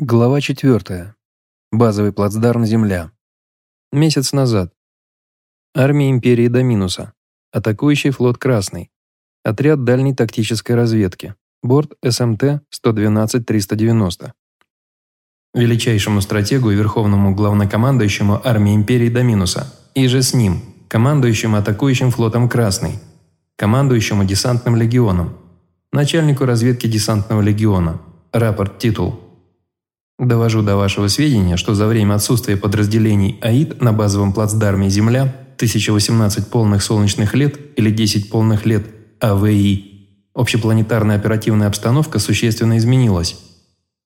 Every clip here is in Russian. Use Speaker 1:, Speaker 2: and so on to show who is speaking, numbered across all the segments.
Speaker 1: Глава 4. Базовый плацдарм Земля. Месяц назад. Армия Империи до минуса. Атакующий флот Красный. Отряд дальней тактической разведки. Борт СМТ-112-390. Величайшему стратегу и верховному главнокомандующему армии Империи до минуса. И же с ним, командующему атакующим флотом Красный. Командующему десантным легионом. Начальнику разведки десантного легиона. Рапорт титул. Довожу до вашего сведения, что за время отсутствия подразделений АИД на базовом плацдарме «Земля» 1018 полных солнечных лет или 10 полных лет АВИ общепланетарная оперативная обстановка существенно изменилась.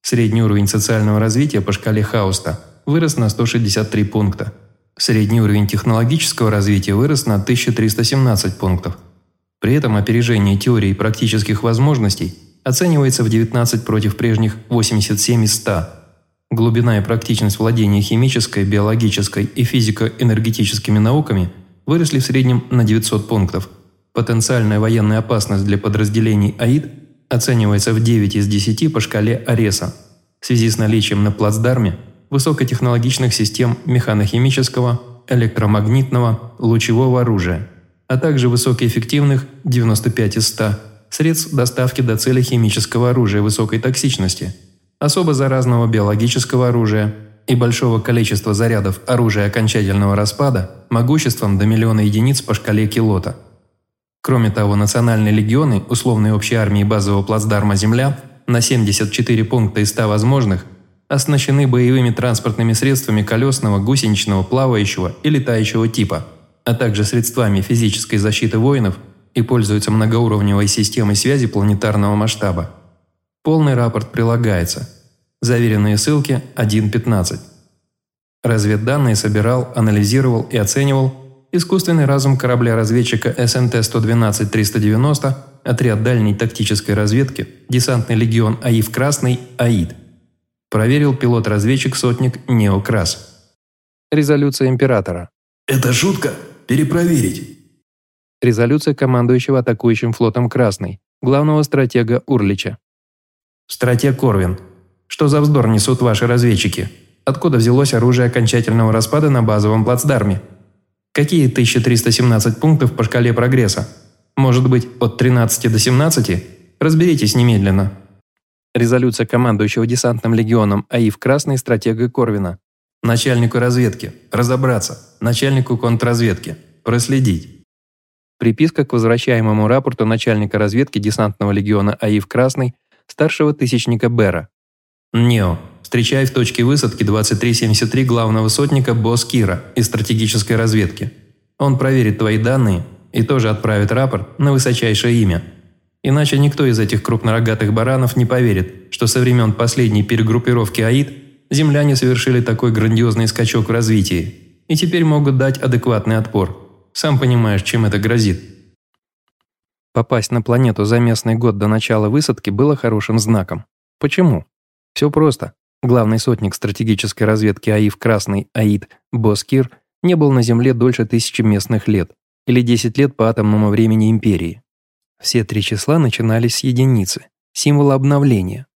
Speaker 1: Средний уровень социального развития по шкале Хауста вырос на 163 пункта. Средний уровень технологического развития вырос на 1317 пунктов. При этом опережение теории практических возможностей оценивается в 19 против прежних 87 из 100. Глубина и практичность владения химической, биологической и физико-энергетическими науками выросли в среднем на 900 пунктов. Потенциальная военная опасность для подразделений АИД оценивается в 9 из 10 по шкале Ареса в связи с наличием на плацдарме высокотехнологичных систем механохимического, электромагнитного, лучевого оружия, а также высокоэффективных 95 из 100 средств доставки до цели химического оружия высокой токсичности – особо заразного биологического оружия и большого количества зарядов оружия окончательного распада могуществом до миллиона единиц по шкале Килота. Кроме того, национальные легионы условной общей армии базового плацдарма «Земля» на 74 пункта из 100 возможных оснащены боевыми транспортными средствами колесного, гусеничного, плавающего и летающего типа, а также средствами физической защиты воинов и пользуются многоуровневой системой связи планетарного масштаба. Полный рапорт прилагается. Заверенные ссылки 1.15. Разведданные собирал, анализировал и оценивал искусственный разум корабля-разведчика СНТ-112-390, отряд дальней тактической разведки, десантный легион АИФ «Красный» АИД. Проверил пилот-разведчик-сотник Неокрас. Резолюция Императора.
Speaker 2: «Это шутка? Перепроверить».
Speaker 1: Резолюция командующего атакующим флотом «Красный», главного стратега Урлича.
Speaker 3: «Стратег Корвин, что за вздор несут ваши разведчики? Откуда взялось оружие окончательного распада на базовом плацдарме? Какие 1317 пунктов по шкале прогресса? Может быть, от 13 до 17? Разберитесь немедленно».
Speaker 1: Резолюция командующего десантным легионом АИФ Красный стратега Корвина.
Speaker 3: Начальнику разведки. Разобраться. Начальнику контрразведки. Проследить.
Speaker 1: Приписка к возвращаемому рапорту начальника разведки десантного легиона АИФ Красный старшего тысячника Бера.
Speaker 3: «Нео, встречай в точке высадки 2373 главного сотника Босс Кира из стратегической разведки. Он проверит твои данные и тоже отправит рапорт на высочайшее имя. Иначе никто из этих крупнорогатых баранов не поверит, что со времен последней перегруппировки АИД земляне совершили такой грандиозный скачок в развитии и теперь могут дать адекватный отпор. Сам понимаешь, чем это грозит».
Speaker 1: Попасть на планету за местный год до начала высадки было хорошим знаком. Почему? Все просто. Главный сотник стратегической разведки АИФ Красный АИД Боскир не был на Земле дольше тысячи местных лет, или 10 лет по атомному времени Империи. Все три числа начинались с единицы, символа обновления.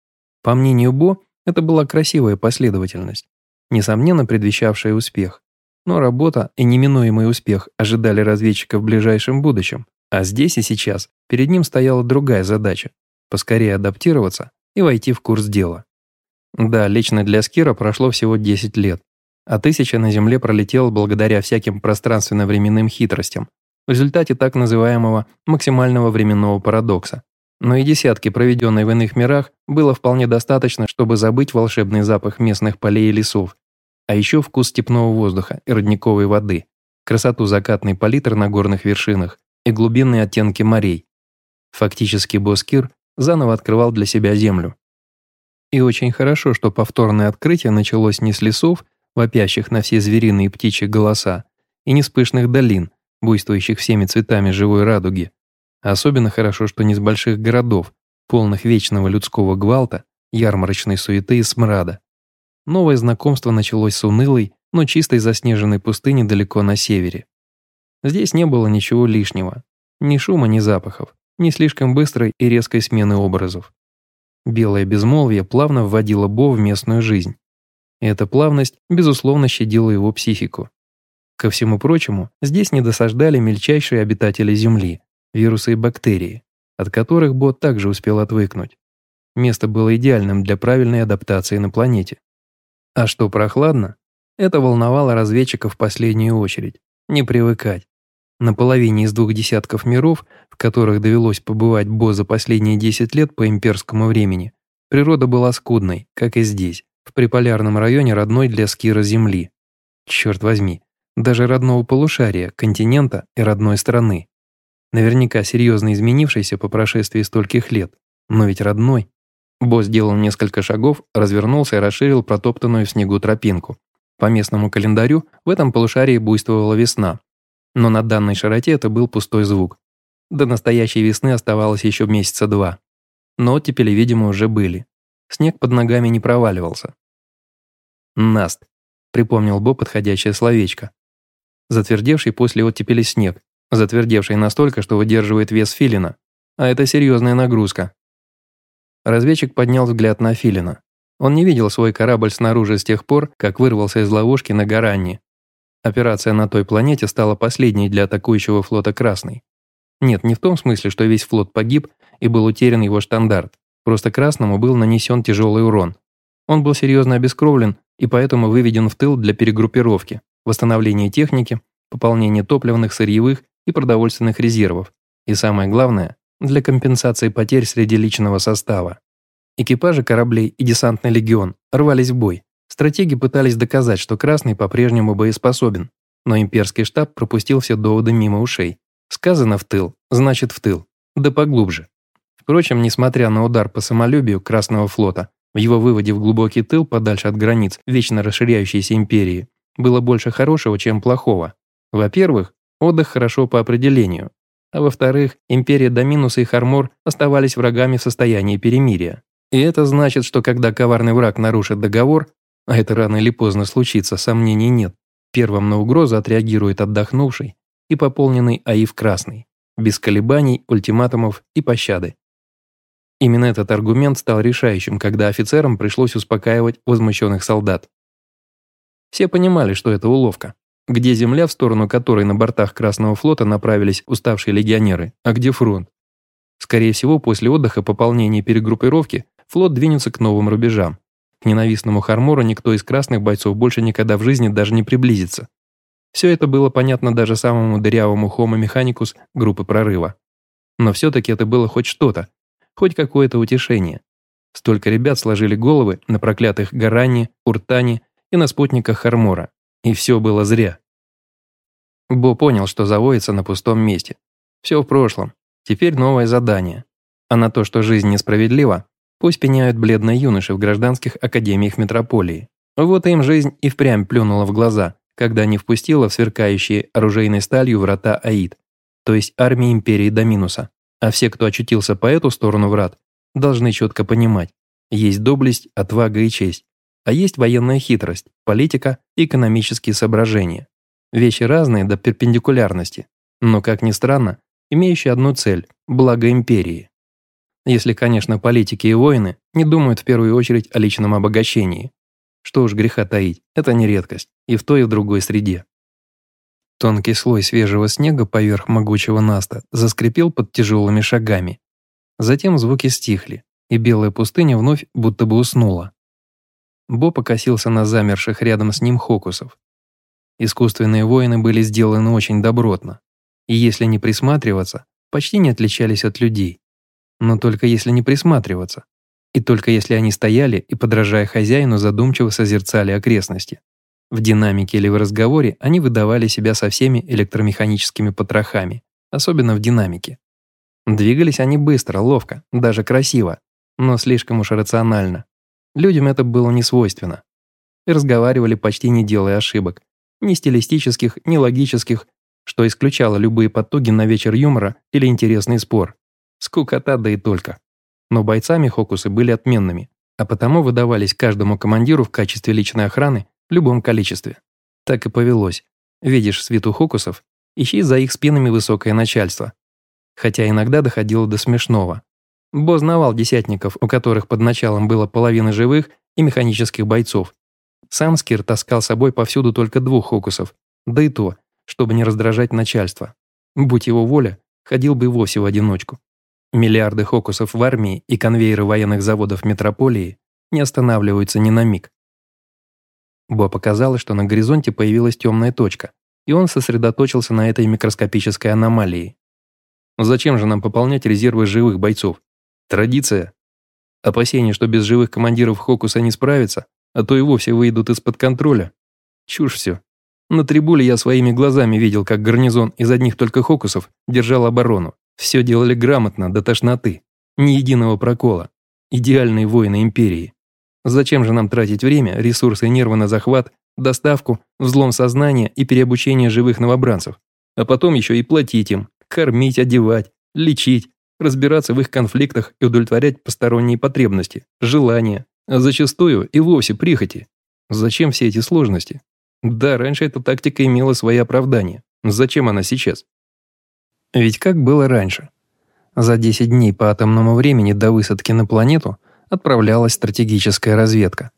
Speaker 1: По мнению Бо, это была красивая последовательность, несомненно предвещавшая успех. Но работа и неминуемый успех ожидали разведчика в ближайшем будущем, а здесь и сейчас перед ним стояла другая задача – поскорее адаптироваться и войти в курс дела. Да, лично для Скира прошло всего 10 лет, а тысяча на Земле пролетела благодаря всяким пространственно-временным хитростям, в результате так называемого максимального временного парадокса. Но и десятки, проведенные в иных мирах, было вполне достаточно, чтобы забыть волшебный запах местных полей и лесов, а еще вкус степного воздуха и родниковой воды, красоту закатной палитры на горных вершинах и глубинные оттенки морей. Фактически Боскир заново открывал для себя землю. И очень хорошо, что повторное открытие началось не с лесов, вопящих на все звериные и птичьи голоса, и не с пышных долин, буйствующих всеми цветами живой радуги. Особенно хорошо, что не с больших городов, полных вечного людского гвалта, ярмарочной суеты и смрада. Новое знакомство началось с унылой, но чистой заснеженной пустыни далеко на севере. Здесь не было ничего лишнего. Ни шума, ни запахов, ни слишком быстрой и резкой смены образов. Белое безмолвие плавно вводило Бо в местную жизнь. И эта плавность, безусловно, щадила его психику. Ко всему прочему, здесь не досаждали мельчайшие обитатели Земли, вирусы и бактерии, от которых Бо также успел отвыкнуть. Место было идеальным для правильной адаптации на планете. А что прохладно, это волновало разведчиков в последнюю очередь. Не привыкать. На половине из двух десятков миров, в которых довелось побывать Бо за последние 10 лет по имперскому времени, природа была скудной, как и здесь, в приполярном районе родной для Скира Земли. Черт возьми, даже родного полушария, континента и родной страны. Наверняка серьезно изменившийся по прошествии стольких лет, но ведь родной. Бо сделал несколько шагов, развернулся и расширил протоптанную в снегу тропинку. По местному календарю в этом полушарии буйствовала весна, но на данной широте это был пустой звук. До настоящей весны оставалось еще месяца два. Но оттепели, видимо, уже были. Снег под ногами не проваливался. «Наст», — припомнил Бо подходящее словечко. Затвердевший после оттепели снег, затвердевший настолько, что выдерживает вес филина. А это серьезная нагрузка. Разведчик поднял взгляд на филина. Он не видел свой корабль снаружи с тех пор, как вырвался из ловушки на Гаранне Операция на той планете стала последней для атакующего флота Красный. Нет, не в том смысле, что весь флот погиб и был утерян его штандарт. Просто Красному был нанесен тяжелый урон. Он был серьезно обескровлен и поэтому выведен в тыл для перегруппировки, восстановления техники, пополнения топливных, сырьевых и продовольственных резервов. И самое главное, для компенсации потерь среди личного состава. Экипажи кораблей и десантный легион рвались в бой, Стратеги пытались доказать, что Красный по-прежнему боеспособен, но имперский штаб пропустил все доводы мимо ушей. Сказано в тыл, значит в тыл, да поглубже. Впрочем, несмотря на удар по самолюбию Красного флота, в его выводе в глубокий тыл, подальше от границ вечно расширяющейся империи, было больше хорошего, чем плохого. Во-первых, отдых хорошо по определению, а во-вторых, империя Доминуса и Хармор оставались врагами в состоянии перемирия. И это значит, что когда коварный враг нарушит договор, а это рано или поздно случится, сомнений нет. Первым на угрозу отреагирует отдохнувший и пополненный АИФ Красный, без колебаний, ультиматумов и пощады. Именно этот аргумент стал решающим, когда офицерам пришлось успокаивать возмущенных солдат. Все понимали, что это уловка. Где земля, в сторону которой на бортах Красного флота направились уставшие легионеры, а где фронт? Скорее всего, после отдыха, пополнения и перегруппировки, флот двинется к новым рубежам. К ненавистному Хармору никто из красных бойцов больше никогда в жизни даже не приблизится. Все это было понятно даже самому дырявому Homo Mechanicus группы прорыва. Но все-таки это было хоть что-то, хоть какое-то утешение. Столько ребят сложили головы на проклятых Гаране, Уртане и на спутниках Хармора. И все было зря. Бо понял, что заводится на пустом месте. Все в прошлом. Теперь новое задание. А на то, что жизнь несправедлива, Пусть пеняют бледные юноши в гражданских академиях метрополии. Вот им жизнь и впрямь плюнула в глаза, когда не впустила в сверкающие оружейной сталью врата Аид, то есть армии империи Доминуса. А все, кто очутился по эту сторону врат, должны четко понимать, есть доблесть, отвага и честь, а есть военная хитрость, политика экономические соображения. Вещи разные до перпендикулярности, но, как ни странно, имеющие одну цель – благо империи. Если, конечно, политики и воины не думают в первую очередь о личном обогащении. Что уж греха таить, это не редкость, и в той, и в другой среде. Тонкий слой свежего снега поверх могучего наста заскрипел под тяжелыми шагами. Затем звуки стихли, и белая пустыня вновь будто бы уснула. Бо покосился на замерших рядом с ним хокусов. Искусственные воины были сделаны очень добротно, и если не присматриваться, почти не отличались от людей но только если не присматриваться. И только если они стояли и, подражая хозяину, задумчиво созерцали окрестности. В динамике или в разговоре они выдавали себя со всеми электромеханическими потрохами, особенно в динамике. Двигались они быстро, ловко, даже красиво, но слишком уж рационально. Людям это было не свойственно. И разговаривали почти не делая ошибок, ни стилистических, ни логических, что исключало любые потуги на вечер юмора или интересный спор. Скукота, да и только. Но бойцами Хокусы были отменными, а потому выдавались каждому командиру в качестве личной охраны в любом количестве. Так и повелось. Видишь свиту Хокусов, ищи за их спинами высокое начальство. Хотя иногда доходило до смешного. Бо знавал десятников, у которых под началом было половина живых и механических бойцов. Сам Скир таскал с собой повсюду только двух хокусов, да и то, чтобы не раздражать начальство. Будь его воля, ходил бы и вовсе в одиночку. Миллиарды хокусов в армии и конвейеры военных заводов метрополии не останавливаются ни на миг. Бо показалось, что на горизонте появилась темная точка, и он сосредоточился на этой микроскопической аномалии. Зачем же нам пополнять резервы живых бойцов? Традиция. Опасение, что без живых командиров Хокуса не справится, а то и вовсе выйдут из-под контроля. Чушь все. На трибуле я своими глазами видел, как гарнизон из одних только Хокусов держал оборону. Все делали грамотно, до тошноты. Ни единого прокола. Идеальные воины Империи. Зачем же нам тратить время, ресурсы и нервы на захват, доставку, взлом сознания и переобучение живых новобранцев? А потом еще и платить им, кормить, одевать, лечить, разбираться в их конфликтах и удовлетворять посторонние потребности, желания, а зачастую и вовсе прихоти. Зачем все эти сложности? Да, раньше эта тактика имела свои оправдания. Зачем она сейчас? Ведь как было раньше? За 10 дней по атомному времени до высадки на планету отправлялась стратегическая разведка.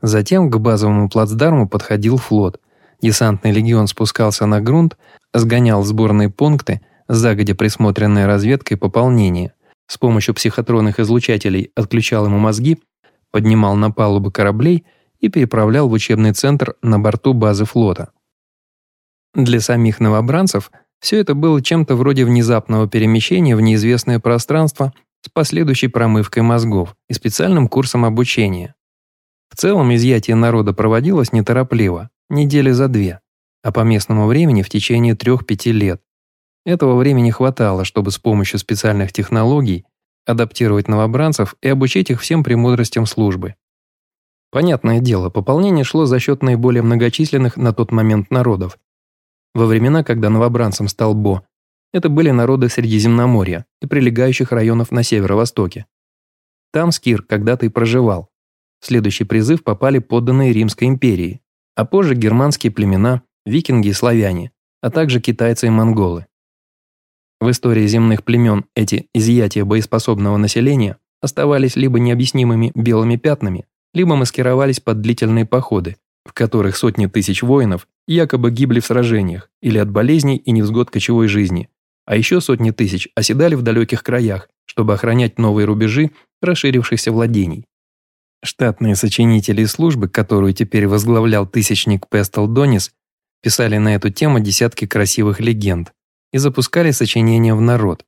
Speaker 1: Затем к базовому плацдарму подходил флот. Десантный легион спускался на грунт, сгонял сборные пункты – загодя присмотренной разведкой пополнение, с помощью психотронных излучателей отключал ему мозги, поднимал на палубы кораблей и переправлял в учебный центр на борту базы флота. Для самих новобранцев все это было чем-то вроде внезапного перемещения в неизвестное пространство с последующей промывкой мозгов и специальным курсом обучения. В целом изъятие народа проводилось неторопливо, недели за две, а по местному времени в течение трех-пяти лет. Этого времени хватало, чтобы с помощью специальных технологий адаптировать новобранцев и обучить их всем премудростям службы. Понятное дело, пополнение шло за счет наиболее многочисленных на тот момент народов. Во времена, когда новобранцем стал Бо, это были народы Средиземноморья и прилегающих районов на северо-востоке. Там Скир когда-то и проживал. В следующий призыв попали подданные Римской империи, а позже германские племена, викинги и славяне, а также китайцы и монголы. В истории земных племен эти изъятия боеспособного населения оставались либо необъяснимыми белыми пятнами, либо маскировались под длительные походы, в которых сотни тысяч воинов якобы гибли в сражениях или от болезней и невзгод кочевой жизни, а еще сотни тысяч оседали в далеких краях, чтобы охранять новые рубежи расширившихся владений. Штатные сочинители службы, которую теперь возглавлял тысячник Пестел Донис, писали на эту тему десятки красивых легенд, и запускали сочинения в народ.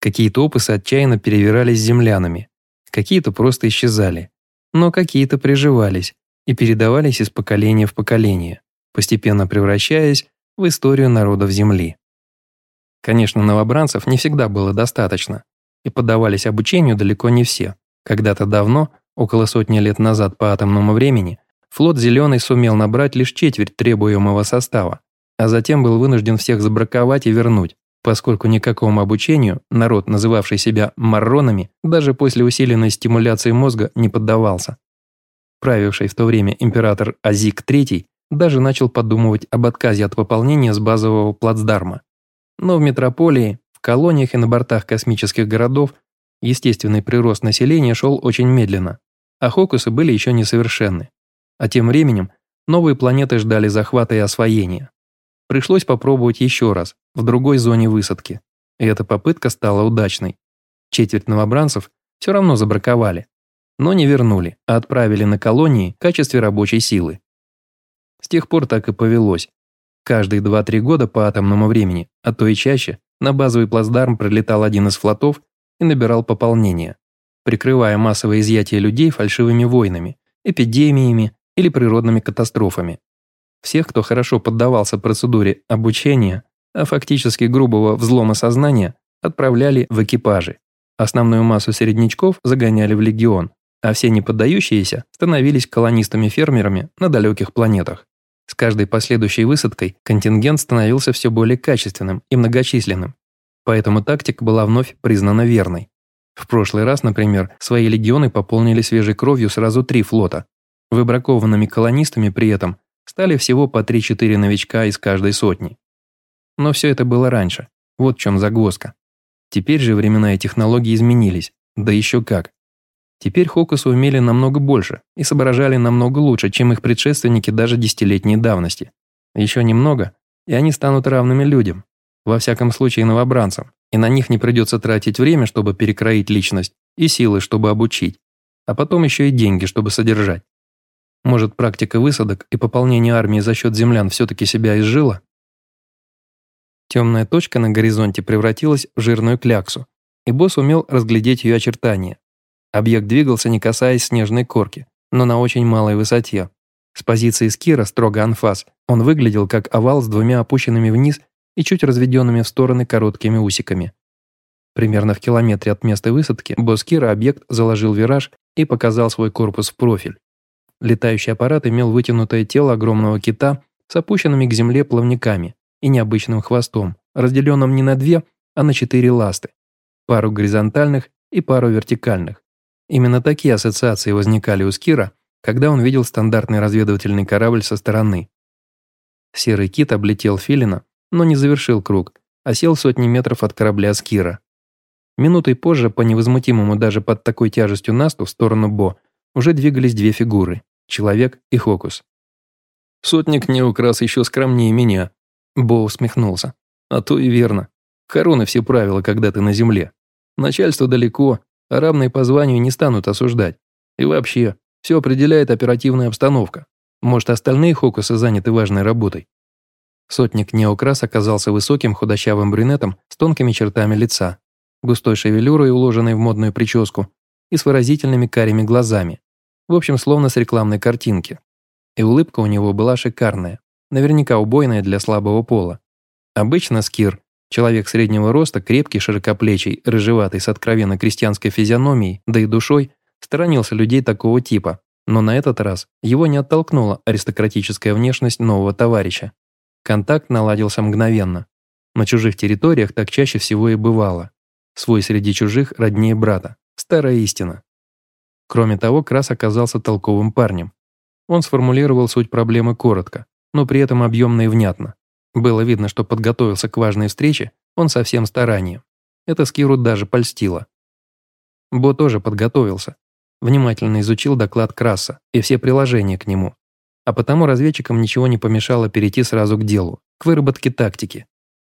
Speaker 1: Какие-то опусы отчаянно перевирались землянами, какие-то просто исчезали, но какие-то приживались и передавались из поколения в поколение, постепенно превращаясь в историю народов Земли. Конечно, новобранцев не всегда было достаточно, и поддавались обучению далеко не все. Когда-то давно, около сотни лет назад по атомному времени, флот «Зеленый» сумел набрать лишь четверть требуемого состава, а затем был вынужден всех забраковать и вернуть, поскольку никакому обучению народ, называвший себя марронами, даже после усиленной стимуляции мозга не поддавался. Правивший в то время император Азик III даже начал подумывать об отказе от выполнения с базового плацдарма. Но в метрополии, в колониях и на бортах космических городов естественный прирост населения шел очень медленно, а хокусы были еще несовершенны. А тем временем новые планеты ждали захвата и освоения. Пришлось попробовать еще раз, в другой зоне высадки. И эта попытка стала удачной. Четверть новобранцев все равно забраковали. Но не вернули, а отправили на колонии в качестве рабочей силы. С тех пор так и повелось. Каждые 2-3 года по атомному времени, а то и чаще, на базовый плацдарм прилетал один из флотов и набирал пополнение, прикрывая массовое изъятие людей фальшивыми войнами, эпидемиями или природными катастрофами. Всех, кто хорошо поддавался процедуре обучения, а фактически грубого взлома сознания, отправляли в экипажи. Основную массу середнячков загоняли в легион, а все неподдающиеся становились колонистами-фермерами на далеких планетах. С каждой последующей высадкой контингент становился все более качественным и многочисленным, поэтому тактика была вновь признана верной. В прошлый раз, например, свои легионы пополнили свежей кровью сразу три флота. Выбракованными колонистами при этом стали всего по 3-4 новичка из каждой сотни. Но все это было раньше, вот в чем загвоздка. Теперь же времена и технологии изменились, Да еще как. Теперь Хокусы умели намного больше и соображали намного лучше, чем их предшественники даже десятилетней давности. Еще немного, и они станут равными людям, во всяком случае новобранцам, и на них не придется тратить время, чтобы перекроить личность, и силы, чтобы обучить, а потом еще и деньги, чтобы содержать. Может, практика высадок и пополнение армии за счет землян все-таки себя изжила? Темная точка на горизонте превратилась в жирную кляксу, и босс умел разглядеть ее очертания. Объект двигался, не касаясь снежной корки, но на очень малой высоте. С позиции скира, строго анфас, он выглядел как овал с двумя опущенными вниз и чуть разведенными в стороны короткими усиками. Примерно в километре от места высадки босс Кира объект заложил вираж и показал свой корпус в профиль. Летающий аппарат имел вытянутое тело огромного кита с опущенными к земле плавниками и необычным хвостом, разделенным не на две, а на четыре ласты, пару горизонтальных и пару вертикальных. Именно такие ассоциации возникали у Скира, когда он видел стандартный разведывательный корабль со стороны. Серый кит облетел Филина, но не завершил круг, а сел сотни метров от корабля Скира. Минутой позже, по невозмутимому даже под такой тяжестью насту в сторону Бо, уже двигались две фигуры – человек и Хокус. «Сотник Неукрас еще скромнее меня», – Бо усмехнулся. «А то и верно. Короны все правила, когда ты на земле. Начальство далеко, а равные по званию не станут осуждать. И вообще, все определяет оперативная обстановка. Может, остальные Хокусы заняты важной работой?» Сотник Неокрас оказался высоким худощавым брюнетом с тонкими чертами лица, густой шевелюрой, уложенной в модную прическу, и с выразительными карими глазами, в общем, словно с рекламной картинки. И улыбка у него была шикарная, наверняка убойная для слабого пола. Обычно Скир, человек среднего роста, крепкий, широкоплечий, рыжеватый, с откровенно крестьянской физиономией, да и душой, сторонился людей такого типа, но на этот раз его не оттолкнула аристократическая внешность нового товарища. Контакт наладился мгновенно. На чужих территориях так чаще всего и бывало. Свой среди чужих роднее брата. Старая истина. Кроме того, Крас оказался толковым парнем. Он сформулировал суть проблемы коротко, но при этом объемно и внятно. Было видно, что подготовился к важной встрече он со всем старанием. Это Скиру даже польстило. Бо тоже подготовился. Внимательно изучил доклад Краса и все приложения к нему. А потому разведчикам ничего не помешало перейти сразу к делу, к выработке тактики.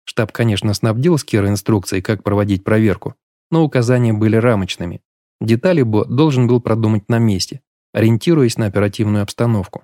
Speaker 1: Штаб, конечно, снабдил Скира инструкцией, как проводить проверку, но указания были рамочными, Детали Бо должен был продумать на месте, ориентируясь на оперативную обстановку.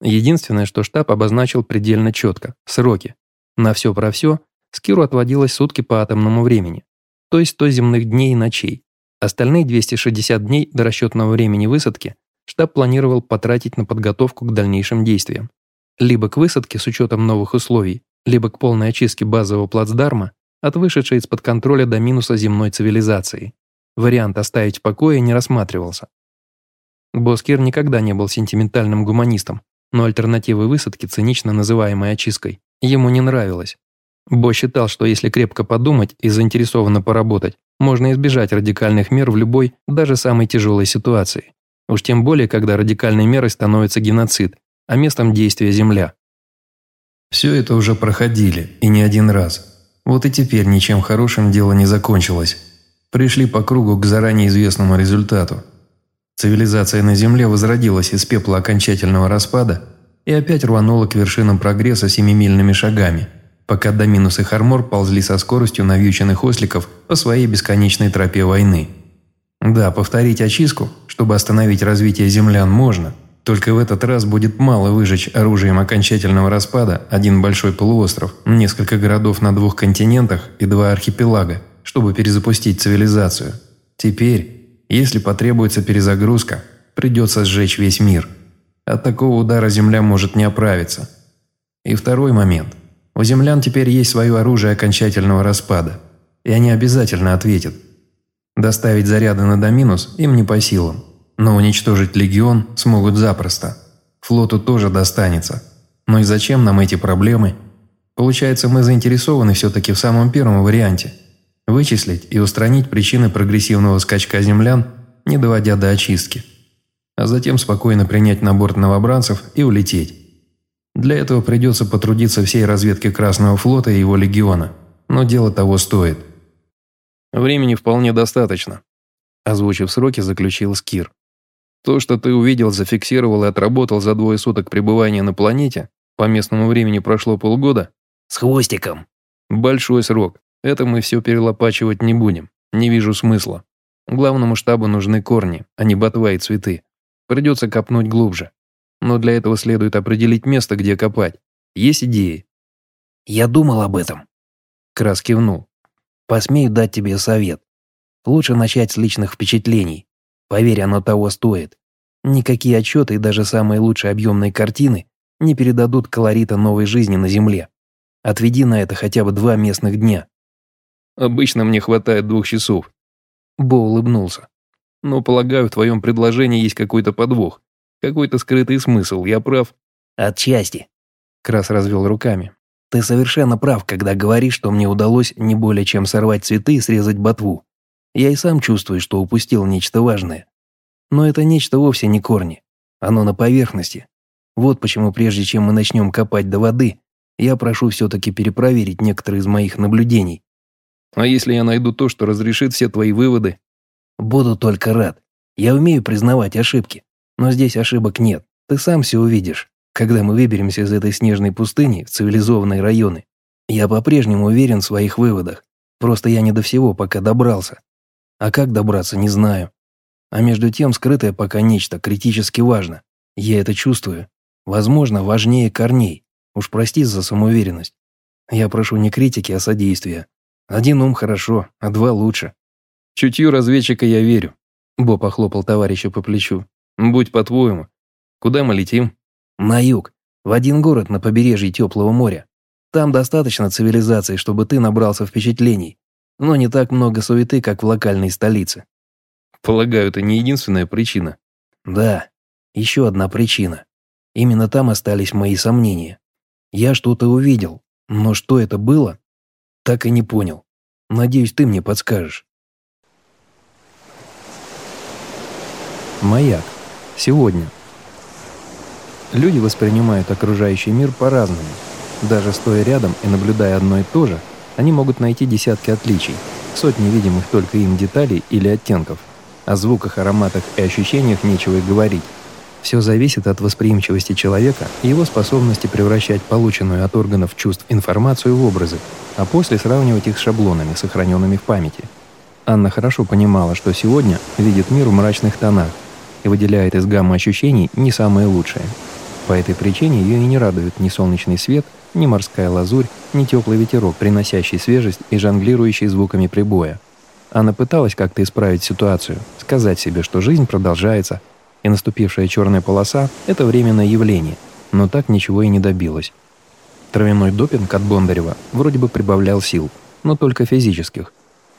Speaker 1: Единственное, что штаб обозначил предельно четко – сроки. На все про все Скиру отводилось сутки по атомному времени, то есть 100 земных дней и ночей. Остальные 260 дней до расчетного времени высадки штаб планировал потратить на подготовку к дальнейшим действиям. Либо к высадке с учетом новых условий, либо к полной очистке базового плацдарма от вышедшей из-под контроля до минуса земной цивилизации. Вариант оставить в покое не рассматривался. Боскер никогда не был сентиментальным гуманистом, но альтернативы высадки, цинично называемой очисткой, ему не нравилось. Бо считал, что если крепко подумать и заинтересованно поработать, можно избежать радикальных мер в любой, даже самой тяжелой ситуации. Уж тем более, когда радикальной мерой становится геноцид, а местом действия Земля.
Speaker 3: Все это уже проходили, и не один раз. Вот и теперь ничем хорошим дело не закончилось пришли по кругу к заранее известному результату. Цивилизация на Земле возродилась из пепла окончательного распада и опять рванула к вершинам прогресса семимильными шагами, пока Доминус и Хармор ползли со скоростью навьюченных осликов по своей бесконечной тропе войны. Да, повторить очистку, чтобы остановить развитие землян, можно, только в этот раз будет мало выжечь оружием окончательного распада один большой полуостров, несколько городов на двух континентах и два архипелага, чтобы перезапустить цивилизацию. Теперь, если потребуется перезагрузка, придется сжечь весь мир. От такого удара Земля может не оправиться. И второй момент. У землян теперь есть свое оружие окончательного распада. И они обязательно ответят. Доставить заряды на Доминус им не по силам. Но уничтожить Легион смогут запросто. Флоту тоже достанется. Но и зачем нам эти проблемы? Получается, мы заинтересованы все-таки в самом первом варианте – Вычислить и устранить причины прогрессивного скачка землян, не доводя до очистки. А затем спокойно принять на борт новобранцев и улететь. Для этого придется потрудиться всей разведке Красного флота и его легиона, но дело того стоит.
Speaker 1: Времени вполне достаточно. Озвучив сроки, заключил Скир. То, что ты увидел, зафиксировал и отработал за двое суток пребывания на планете, по местному времени прошло полгода?
Speaker 3: С хвостиком.
Speaker 1: Большой срок. Это мы все перелопачивать не будем. Не вижу смысла. Главному штабу нужны корни, а не ботва и цветы. Придется копнуть глубже. Но для этого следует определить место, где копать. Есть идеи?
Speaker 3: Я думал об этом.
Speaker 1: Крас кивнул.
Speaker 3: Посмею дать тебе совет. Лучше начать с личных впечатлений. Поверь, оно того стоит. Никакие отчеты и даже самые лучшие объемные картины не передадут колорита новой жизни на Земле. Отведи на это хотя бы два местных дня.
Speaker 1: Обычно мне хватает двух часов. Бо улыбнулся. Но, полагаю, в твоем предложении есть какой-то подвох. Какой-то скрытый смысл, я прав?
Speaker 3: Отчасти.
Speaker 1: Крас развел руками.
Speaker 3: Ты совершенно прав, когда говоришь, что мне удалось не более чем сорвать цветы и срезать ботву. Я и сам чувствую, что упустил нечто важное. Но это нечто вовсе не корни. Оно на поверхности. Вот почему прежде чем мы начнем копать до воды, я прошу все-таки перепроверить некоторые из моих наблюдений.
Speaker 1: А если я найду то, что разрешит все твои выводы?
Speaker 3: Буду только рад. Я умею признавать ошибки. Но здесь ошибок нет. Ты сам все увидишь, когда мы выберемся из этой снежной пустыни в цивилизованные районы. Я по-прежнему уверен в своих выводах. Просто я не до всего пока добрался. А как добраться, не знаю. А между тем скрытое пока нечто критически важно. Я это чувствую. Возможно, важнее корней. Уж прости за самоуверенность. Я прошу не критики, а содействия. Один ум хорошо, а два лучше.
Speaker 1: Чутью разведчика я верю. Бо похлопал товарища по плечу. Будь по-твоему. Куда мы летим?
Speaker 3: На юг. В один город на побережье теплого моря. Там достаточно цивилизации, чтобы ты набрался впечатлений но не так много суеты, как в локальной столице.
Speaker 1: Полагаю, это не единственная причина.
Speaker 3: Да, еще одна причина. Именно там остались мои сомнения. Я что-то увидел, но что это было, так и не понял. Надеюсь, ты мне подскажешь.
Speaker 1: Маяк. Сегодня. Люди воспринимают окружающий мир по-разному. Даже стоя рядом и наблюдая одно и то же, они могут найти десятки отличий, сотни видимых только им деталей или оттенков. О звуках, ароматах и ощущениях нечего и говорить. Все зависит от восприимчивости человека и его способности превращать полученную от органов чувств информацию в образы, а после сравнивать их с шаблонами, сохраненными в памяти. Анна хорошо понимала, что сегодня видит мир в мрачных тонах и выделяет из гаммы ощущений не самые лучшие. По этой причине ее и не радует ни солнечный свет, ни морская лазурь, ни теплый ветерок, приносящий свежесть и жонглирующий звуками прибоя. Она пыталась как-то исправить ситуацию, сказать себе, что жизнь продолжается, и наступившая черная полоса – это временное явление, но так ничего и не добилась. Травяной допинг от Бондарева вроде бы прибавлял сил, но только физических.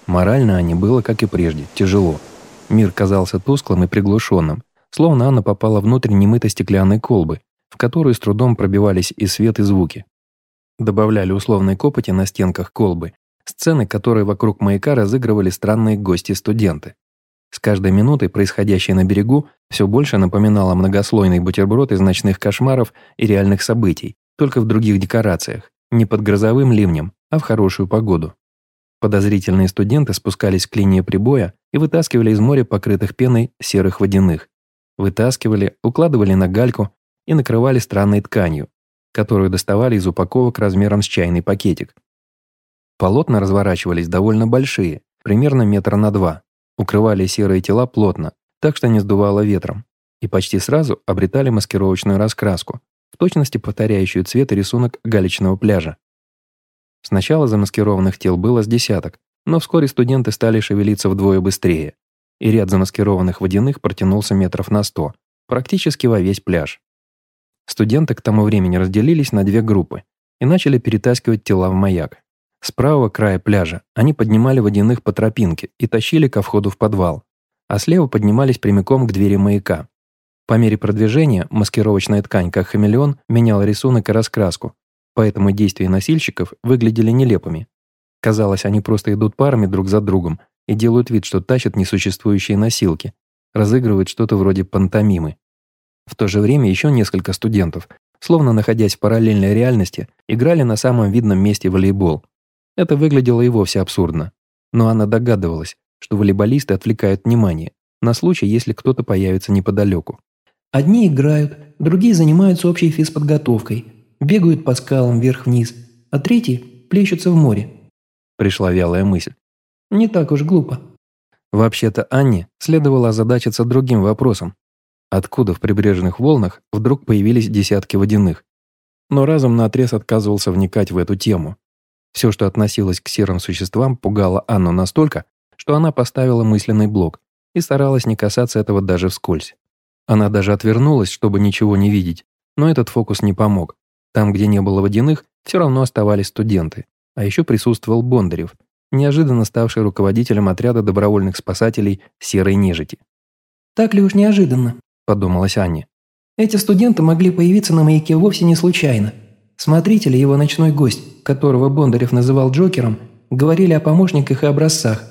Speaker 1: Морально они было, как и прежде, тяжело. Мир казался тусклым и приглушенным, словно Анна попала внутрь немытой стеклянной колбы, в которую с трудом пробивались и свет, и звуки добавляли условной копоти на стенках колбы, сцены, которые вокруг маяка разыгрывали странные гости-студенты. С каждой минутой происходящее на берегу все больше напоминало многослойный бутерброд из ночных кошмаров и реальных событий, только в других декорациях, не под грозовым ливнем, а в хорошую погоду. Подозрительные студенты спускались к линии прибоя и вытаскивали из моря покрытых пеной серых водяных. Вытаскивали, укладывали на гальку и накрывали странной тканью, которую доставали из упаковок размером с чайный пакетик. Полотна разворачивались довольно большие, примерно метра на два, укрывали серые тела плотно, так что не сдувало ветром, и почти сразу обретали маскировочную раскраску, в точности повторяющую цвет и рисунок галечного пляжа. Сначала замаскированных тел было с десяток, но вскоре студенты стали шевелиться вдвое быстрее, и ряд замаскированных водяных протянулся метров на сто, практически во весь пляж. Студенты к тому времени разделились на две группы и начали перетаскивать тела в маяк. С правого края пляжа они поднимали водяных по тропинке и тащили ко входу в подвал, а слева поднимались прямиком к двери маяка. По мере продвижения маскировочная ткань, как хамелеон, меняла рисунок и раскраску, поэтому действия носильщиков выглядели нелепыми. Казалось, они просто идут парами друг за другом и делают вид, что тащат несуществующие носилки, разыгрывают что-то вроде пантомимы. В то же время еще несколько студентов, словно находясь в параллельной реальности, играли на самом видном месте волейбол. Это выглядело и вовсе абсурдно. Но она догадывалась,
Speaker 3: что волейболисты отвлекают внимание, на случай, если кто-то появится неподалеку.
Speaker 4: Одни играют, другие занимаются общей физподготовкой, бегают по скалам вверх-вниз, а третьи плещутся в море.
Speaker 3: Пришла вялая мысль.
Speaker 4: Не так уж глупо.
Speaker 3: Вообще-то Анне следовало озадачиться другим вопросом. Откуда в прибрежных волнах вдруг появились десятки водяных? Но разум наотрез отказывался вникать в эту тему. Все, что относилось к серым существам, пугало Анну настолько, что она поставила мысленный блок и старалась не касаться этого даже вскользь. Она даже отвернулась, чтобы ничего не видеть, но этот фокус не помог. Там, где не было водяных, все равно оставались студенты. А еще присутствовал Бондарев, неожиданно ставший руководителем отряда добровольных спасателей «Серой нежити».
Speaker 4: «Так ли уж неожиданно?»
Speaker 3: – подумалась Анне.
Speaker 4: «Эти студенты могли появиться на маяке вовсе не случайно. Смотритель и его ночной гость, которого Бондарев называл Джокером, говорили о помощниках и образцах.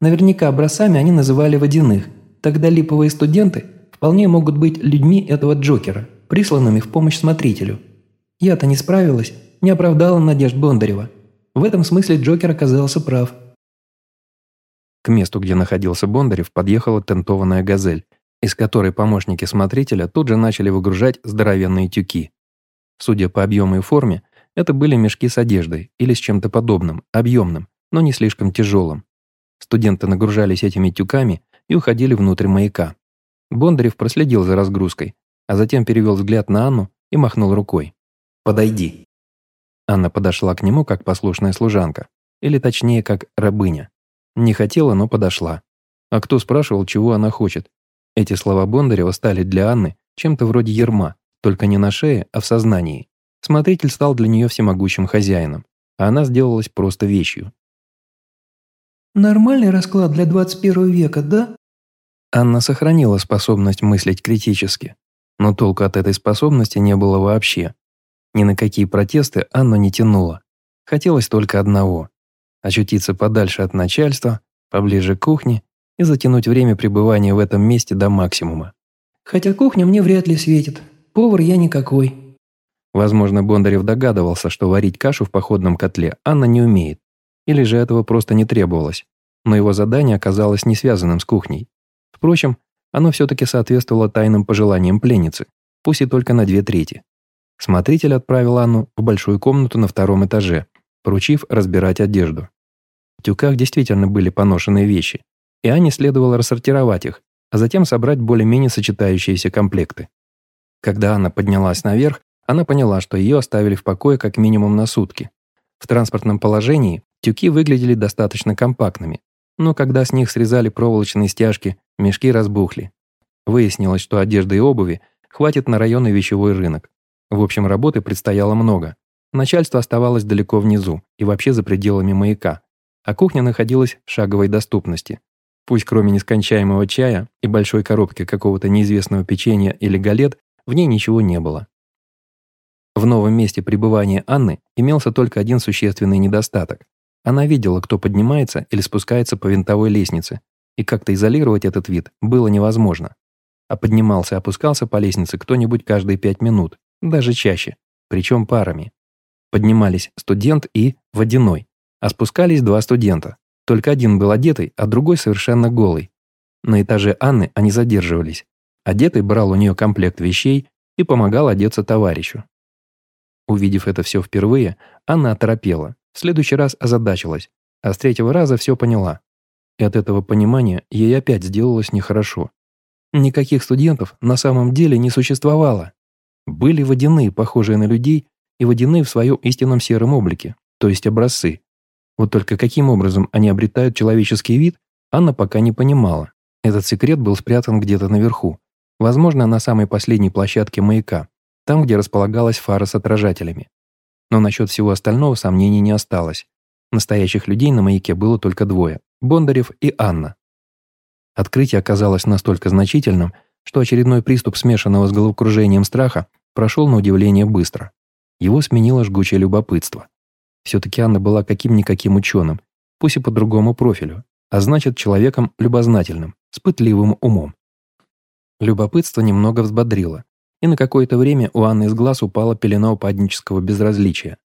Speaker 4: Наверняка образцами они называли водяных. Тогда липовые студенты вполне могут быть людьми этого Джокера, присланными в помощь смотрителю. Я-то не справилась, не оправдала надежд Бондарева. В этом смысле Джокер оказался прав.
Speaker 3: К месту, где находился Бондарев, подъехала тентованная «Газель», из которой помощники смотрителя тут же начали выгружать здоровенные тюки. Судя по объему и форме, это были мешки с одеждой или с чем-то подобным, объемным, но не слишком тяжелым. Студенты нагружались этими тюками и уходили внутрь маяка. Бондарев проследил за разгрузкой, а затем перевел взгляд на Анну и махнул рукой. «Подойди». Анна подошла к нему как послушная служанка, или точнее, как рабыня. Не хотела, но подошла. А кто спрашивал, чего она хочет? Эти слова Бондарева стали для Анны чем-то вроде ерма, только не на шее, а в сознании. Смотритель стал для нее всемогущим хозяином, а она сделалась просто вещью.
Speaker 4: «Нормальный расклад для 21 века, да?»
Speaker 3: Анна сохранила способность мыслить критически, но толку от этой способности не было вообще. Ни на какие протесты Анну не тянуло. Хотелось только одного – очутиться подальше от начальства, поближе к кухне и затянуть время пребывания в этом месте до максимума.
Speaker 4: «Хотя кухня мне вряд ли светит. Повар я никакой».
Speaker 3: Возможно, Бондарев догадывался, что варить кашу в походном котле Анна не умеет. Или же этого просто не требовалось. Но его задание оказалось не связанным с кухней. Впрочем, оно все-таки соответствовало тайным пожеланиям пленницы, пусть и только на две трети. Смотритель отправил Анну в большую комнату на втором этаже, поручив разбирать одежду. В тюках действительно были поношенные вещи, и Анне следовало рассортировать их, а затем собрать более-менее сочетающиеся комплекты. Когда Анна поднялась наверх, она поняла, что ее оставили в покое как минимум на сутки. В транспортном положении тюки выглядели достаточно компактными, но когда с них срезали проволочные стяжки, мешки разбухли. Выяснилось, что одежды и обуви хватит на районный вещевой рынок. В общем, работы предстояло много. Начальство оставалось далеко внизу и вообще за пределами маяка, а кухня находилась в шаговой доступности. Пусть кроме нескончаемого чая и большой коробки какого-то неизвестного печенья или галет, в ней ничего не было. В новом месте пребывания Анны имелся только один существенный недостаток. Она видела, кто поднимается или спускается по винтовой лестнице, и как-то изолировать этот вид было невозможно. А поднимался и опускался по лестнице кто-нибудь каждые пять минут, даже чаще, причем парами. Поднимались студент и водяной, а спускались два студента. Только один был одетый, а другой совершенно голый. На этаже Анны они задерживались. Одетый брал у нее комплект вещей и помогал одеться товарищу. Увидев это все впервые, Анна оторопела, в следующий раз озадачилась, а с третьего раза все поняла. И от этого понимания ей опять сделалось нехорошо. Никаких студентов на самом деле не существовало. Были водяные, похожие на людей, и водяные в своем истинном сером облике, то есть образцы. Вот только каким образом они обретают человеческий вид, Анна пока не понимала. Этот секрет был спрятан где-то наверху, возможно, на самой последней площадке маяка, там, где располагалась фара с отражателями. Но насчет всего остального сомнений не осталось. Настоящих людей на маяке было только двое – Бондарев и Анна. Открытие оказалось настолько значительным, что очередной приступ смешанного с головокружением страха прошел на удивление быстро. Его сменило жгучее любопытство. Все-таки Анна была каким-никаким ученым, пусть и по другому профилю, а значит человеком любознательным, с пытливым умом. Любопытство немного взбодрило, и на какое-то время у Анны из глаз упала пелена упаднического безразличия.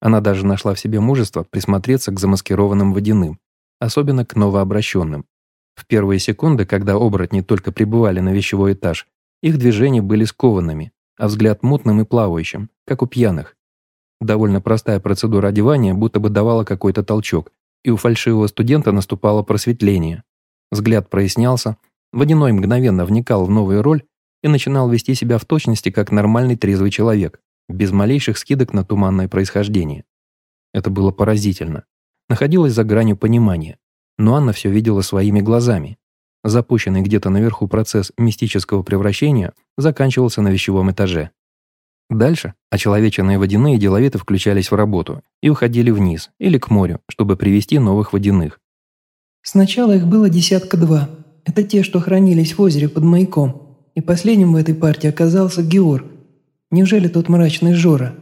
Speaker 3: Она даже нашла в себе мужество присмотреться к замаскированным водяным, особенно к новообращенным,
Speaker 1: В первые секунды, когда оборотни только прибывали на вещевой этаж, их движения были скованными, а взгляд мутным и плавающим, как у пьяных. Довольно простая процедура одевания будто бы давала какой-то толчок, и у фальшивого студента наступало просветление. Взгляд прояснялся, водяной мгновенно вникал в новую роль и начинал вести себя в точности как нормальный трезвый человек, без малейших скидок на туманное происхождение. Это было поразительно. Находилось за гранью понимания но Анна все видела своими глазами. Запущенный где-то наверху процесс мистического превращения заканчивался на вещевом этаже. Дальше очеловеченные водяные деловито включались в работу и уходили вниз или к морю, чтобы привести новых водяных.
Speaker 4: Сначала их было десятка два. Это те, что хранились в озере под маяком. И последним в этой партии оказался Геор. Неужели тот мрачный Жора?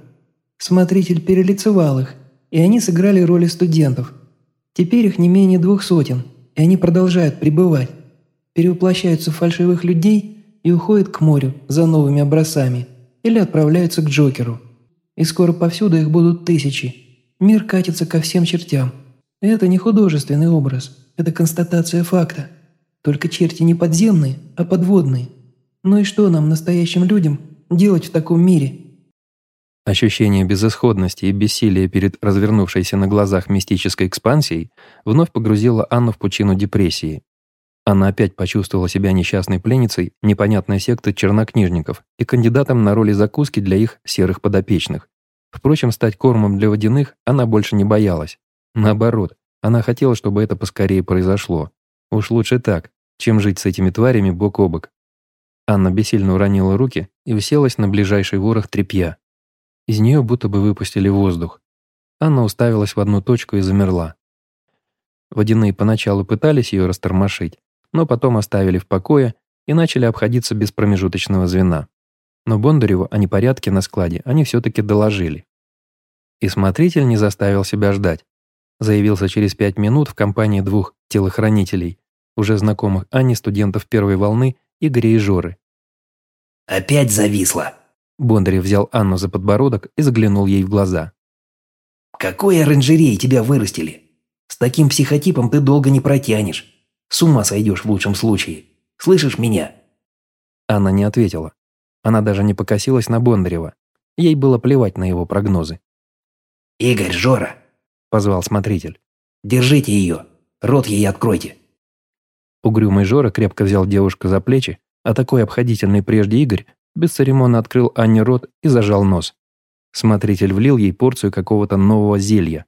Speaker 4: Смотритель перелицевал их, и они сыграли роли студентов – Теперь их не менее двух сотен, и они продолжают пребывать. Перевоплощаются в фальшивых людей и уходят к морю за новыми образцами или отправляются к Джокеру. И скоро повсюду их будут тысячи. Мир катится ко всем чертям. Это не художественный образ, это констатация факта. Только черти не подземные, а подводные. Ну и что нам, настоящим людям, делать в таком мире –
Speaker 1: Ощущение безысходности и бессилия перед развернувшейся на глазах мистической экспансией вновь погрузило Анну в пучину депрессии. Она опять почувствовала себя несчастной пленницей непонятной секты чернокнижников и кандидатом на роли закуски для их серых подопечных. Впрочем, стать кормом для водяных она больше не боялась. Наоборот, она хотела, чтобы это поскорее произошло. Уж лучше так, чем жить с этими тварями бок о бок. Анна бессильно уронила руки и уселась на ближайший ворох тряпья. Из нее будто бы выпустили воздух. Анна уставилась в одну точку и замерла. Водяные поначалу пытались ее растормошить, но потом оставили в покое и начали обходиться без промежуточного звена. Но Бондареву о непорядке на складе они все-таки доложили. И смотритель не заставил себя ждать. Заявился через пять минут в компании двух телохранителей, уже знакомых Анне студентов первой волны Игоря и Жоры.
Speaker 5: «Опять зависло»,
Speaker 1: Бондарев взял Анну за подбородок и заглянул ей в глаза.
Speaker 5: «Какой оранжерей тебя вырастили? С таким психотипом ты долго не протянешь. С ума сойдешь в лучшем случае. Слышишь меня?»
Speaker 1: Анна не ответила. Она даже не покосилась на Бондарева. Ей было плевать на его прогнозы.
Speaker 5: «Игорь, Жора!» – позвал смотритель. «Держите ее! Рот ей откройте!»
Speaker 1: Угрюмый Жора крепко взял девушку за плечи, а такой обходительный прежде Игорь бесцеремонно открыл Анне рот и зажал нос. Смотритель влил ей порцию какого-то нового зелья.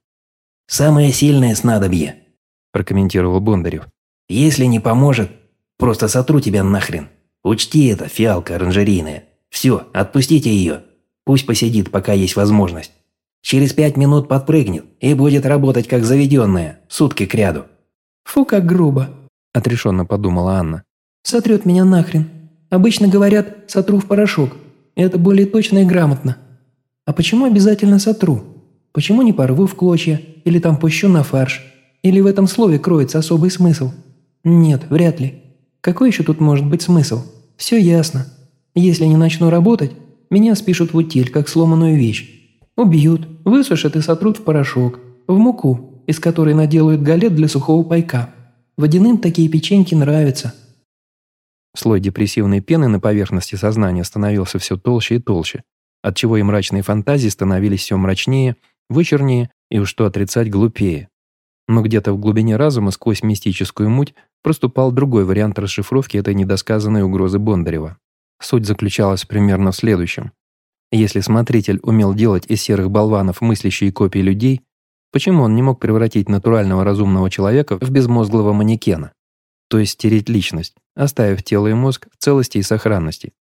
Speaker 5: «Самое сильное снадобье», – прокомментировал Бондарев. «Если не поможет, просто сотру тебя нахрен. Учти это, фиалка оранжерийная. Все, отпустите ее. Пусть посидит, пока есть возможность. Через пять минут подпрыгнет и будет работать как заведенная, сутки кряду».
Speaker 4: «Фу, как грубо», – отрешенно подумала Анна. «Сотрет меня нахрен. Обычно говорят «сотру в порошок». Это более точно и грамотно. А почему обязательно сотру? Почему не порву в клочья или там пущу на фарш? Или в этом слове кроется особый смысл? Нет, вряд ли. Какой еще тут может быть смысл? Все ясно. Если не начну работать, меня спишут в утиль, как сломанную вещь. Убьют, высушат и сотрут в порошок, в муку, из которой наделают галет для сухого пайка. Водяным такие печеньки нравятся –
Speaker 1: Слой депрессивной пены на поверхности сознания становился все толще и толще, отчего и мрачные фантазии становились все мрачнее, вычернее и уж что отрицать глупее. Но где-то в глубине разума сквозь мистическую муть проступал другой вариант расшифровки этой недосказанной угрозы Бондарева. Суть заключалась примерно в следующем. Если смотритель умел делать из серых болванов мыслящие копии людей, почему он не мог превратить натурального разумного человека в безмозглого манекена? То есть стереть личность, оставив тело и мозг в целости и сохранности.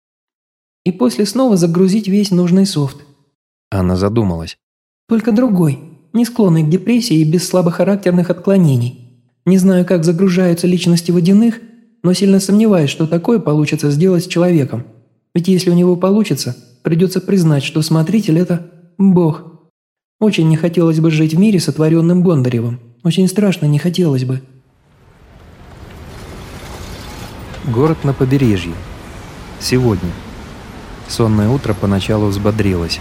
Speaker 4: И после снова загрузить весь нужный софт.
Speaker 1: Анна задумалась.
Speaker 4: Только другой, не склонный к депрессии и без слабохарактерных отклонений. Не знаю, как загружаются личности водяных, но сильно сомневаюсь, что такое получится сделать с человеком. Ведь если у него получится, придется признать, что смотритель – это Бог. Очень не хотелось бы жить в мире, сотворенным Бондаревым. Очень страшно не хотелось бы.
Speaker 1: Город на побережье. Сегодня. Сонное утро поначалу взбодрилось.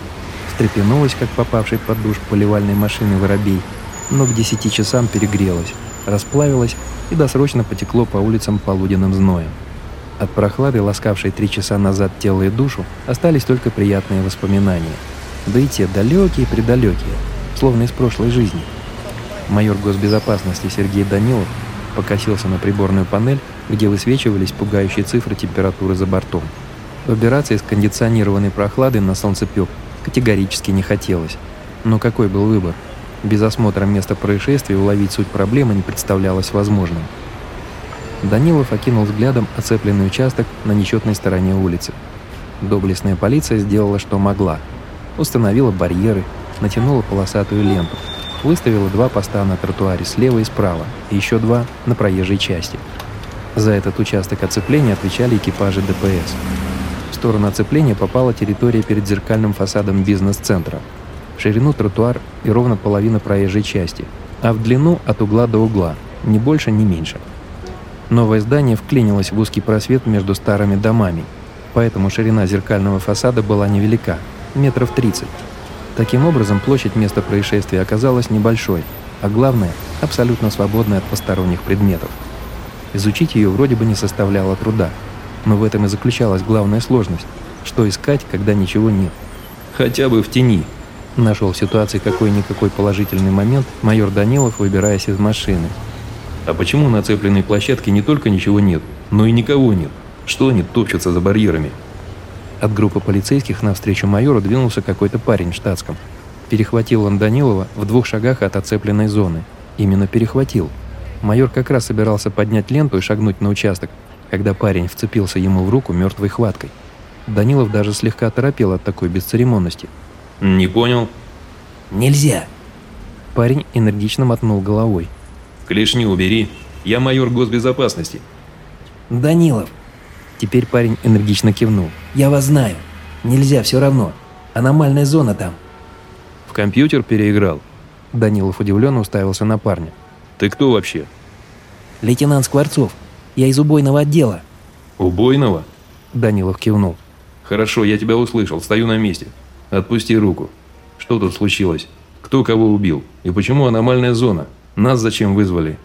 Speaker 1: Встрепенулось, как попавший под душ поливальной машины воробей, но к десяти часам перегрелось. расплавилось и досрочно потекло по улицам полуденным зноем. От прохлады, ласкавшей три часа назад тело и душу, остались только приятные воспоминания. Да и те далекие-предалекие, словно из прошлой жизни. Майор госбезопасности Сергей Данилов покосился на приборную панель, где высвечивались пугающие цифры температуры за бортом. Выбираться из кондиционированной прохлады на солнцепек категорически не хотелось. Но какой был выбор? Без осмотра места происшествия уловить суть проблемы не представлялось возможным. Данилов окинул взглядом оцепленный участок на нечетной стороне улицы. Доблестная полиция сделала, что могла. Установила барьеры, натянула полосатую ленту, выставила два поста на тротуаре слева и справа, и еще два на проезжей части. За этот участок оцепления отвечали экипажи ДПС. В сторону оцепления попала территория перед зеркальным фасадом бизнес-центра. Ширину тротуар и ровно половина проезжей части, а в длину от угла до угла, ни больше, ни меньше. Новое здание вклинилось в узкий просвет между старыми домами, поэтому ширина зеркального фасада была невелика, метров 30. Таким образом, площадь места происшествия оказалась небольшой, а главное, абсолютно свободной от посторонних предметов. Изучить ее вроде бы не составляло труда, но в этом и заключалась главная сложность. Что искать, когда ничего нет? Хотя бы в тени. Нашел в ситуации какой-никакой положительный момент майор Данилов, выбираясь из машины. А почему на оцепленной площадке не только ничего нет, но и никого нет? Что они топчутся за барьерами? От группы полицейских навстречу майору двинулся какой-то парень в штатском. Перехватил он Данилова в двух шагах от оцепленной зоны. Именно перехватил. Майор как раз собирался поднять ленту и шагнуть на участок, когда парень вцепился ему в руку мертвой хваткой. Данилов даже слегка оторопел от такой бесцеремонности. «Не понял».
Speaker 5: «Нельзя».
Speaker 1: Парень энергично мотнул головой.
Speaker 3: «Клешни убери. Я майор госбезопасности».
Speaker 5: «Данилов,
Speaker 1: Теперь парень энергично кивнул.
Speaker 5: «Я вас знаю. Нельзя все равно. Аномальная зона там».
Speaker 3: «В компьютер переиграл?»
Speaker 1: Данилов удивленно уставился на парня.
Speaker 3: «Ты кто вообще?»
Speaker 5: «Лейтенант Скворцов. Я из убойного отдела».
Speaker 3: «Убойного?»
Speaker 1: Данилов кивнул.
Speaker 3: «Хорошо, я тебя услышал. Стою на месте. Отпусти руку. Что тут случилось? Кто кого убил? И почему аномальная зона? Нас зачем вызвали?»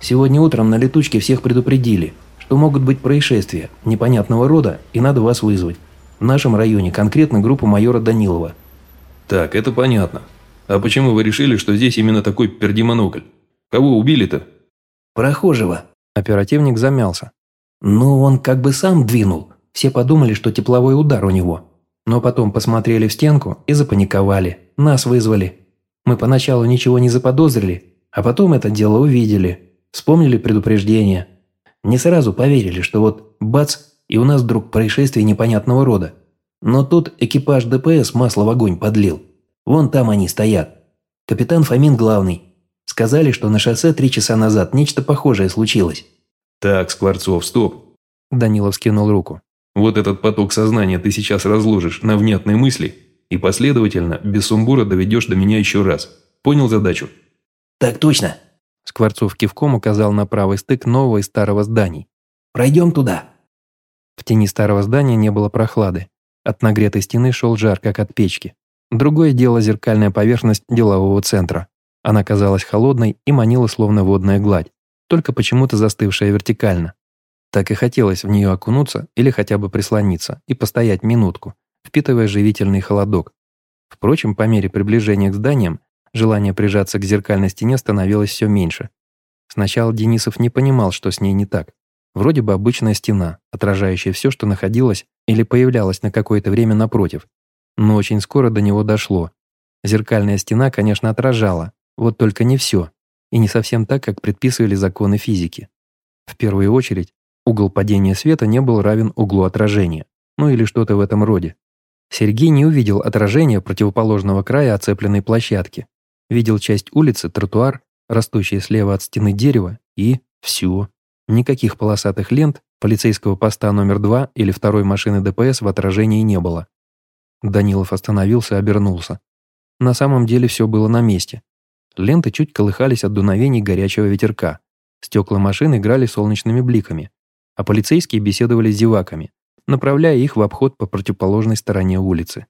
Speaker 5: «Сегодня утром на летучке всех предупредили что могут быть происшествия непонятного рода и надо вас вызвать. В нашем районе конкретно группу майора Данилова.
Speaker 3: Так, это понятно. А почему вы решили, что здесь именно такой пердимонокль? Кого убили-то?
Speaker 5: Прохожего.
Speaker 1: Оперативник замялся.
Speaker 5: Ну, он как бы сам двинул. Все подумали, что тепловой удар у него. Но потом посмотрели в стенку и запаниковали. Нас вызвали. Мы поначалу ничего не заподозрили, а потом это дело увидели. Вспомнили предупреждение. Не сразу поверили, что вот бац, и у нас вдруг происшествие непонятного рода. Но тут экипаж ДПС масло в огонь подлил. Вон там они стоят. Капитан Фомин главный. Сказали, что на шоссе три часа назад нечто похожее случилось.
Speaker 3: Так, Скворцов, стоп.
Speaker 1: Данилов скинул руку.
Speaker 3: Вот этот поток сознания ты сейчас разложишь на внятные мысли и последовательно, без сумбура доведешь до меня еще раз. Понял задачу?
Speaker 5: Так точно.
Speaker 1: Скворцов кивком указал на правый стык нового и старого зданий.
Speaker 5: «Пройдем туда».
Speaker 1: В тени старого здания не было прохлады. От нагретой стены шел жар, как от печки. Другое дело зеркальная поверхность делового центра. Она казалась холодной и манила словно водная гладь, только почему-то застывшая вертикально. Так и хотелось в нее окунуться или хотя бы прислониться и постоять минутку, впитывая живительный холодок. Впрочем, по мере приближения к зданиям Желание прижаться к зеркальной стене становилось все меньше. Сначала Денисов не понимал, что с ней не так. Вроде бы обычная стена, отражающая все, что находилось или появлялось на какое-то время напротив. Но очень скоро до него дошло. Зеркальная стена, конечно, отражала, вот только не все, и не совсем так, как предписывали законы физики. В первую очередь, угол падения света не был равен углу отражения, ну или что-то в этом роде. Сергей не увидел отражения противоположного края оцепленной площадки, Видел часть улицы, тротуар, растущее слева от стены дерево и все. Никаких полосатых лент, полицейского поста номер два или второй машины ДПС в отражении не было. Данилов остановился и обернулся. На самом деле все было на месте. Ленты чуть колыхались от дуновений горячего ветерка. Стекла машин играли солнечными бликами, а полицейские беседовали с зеваками, направляя их в обход по противоположной стороне улицы.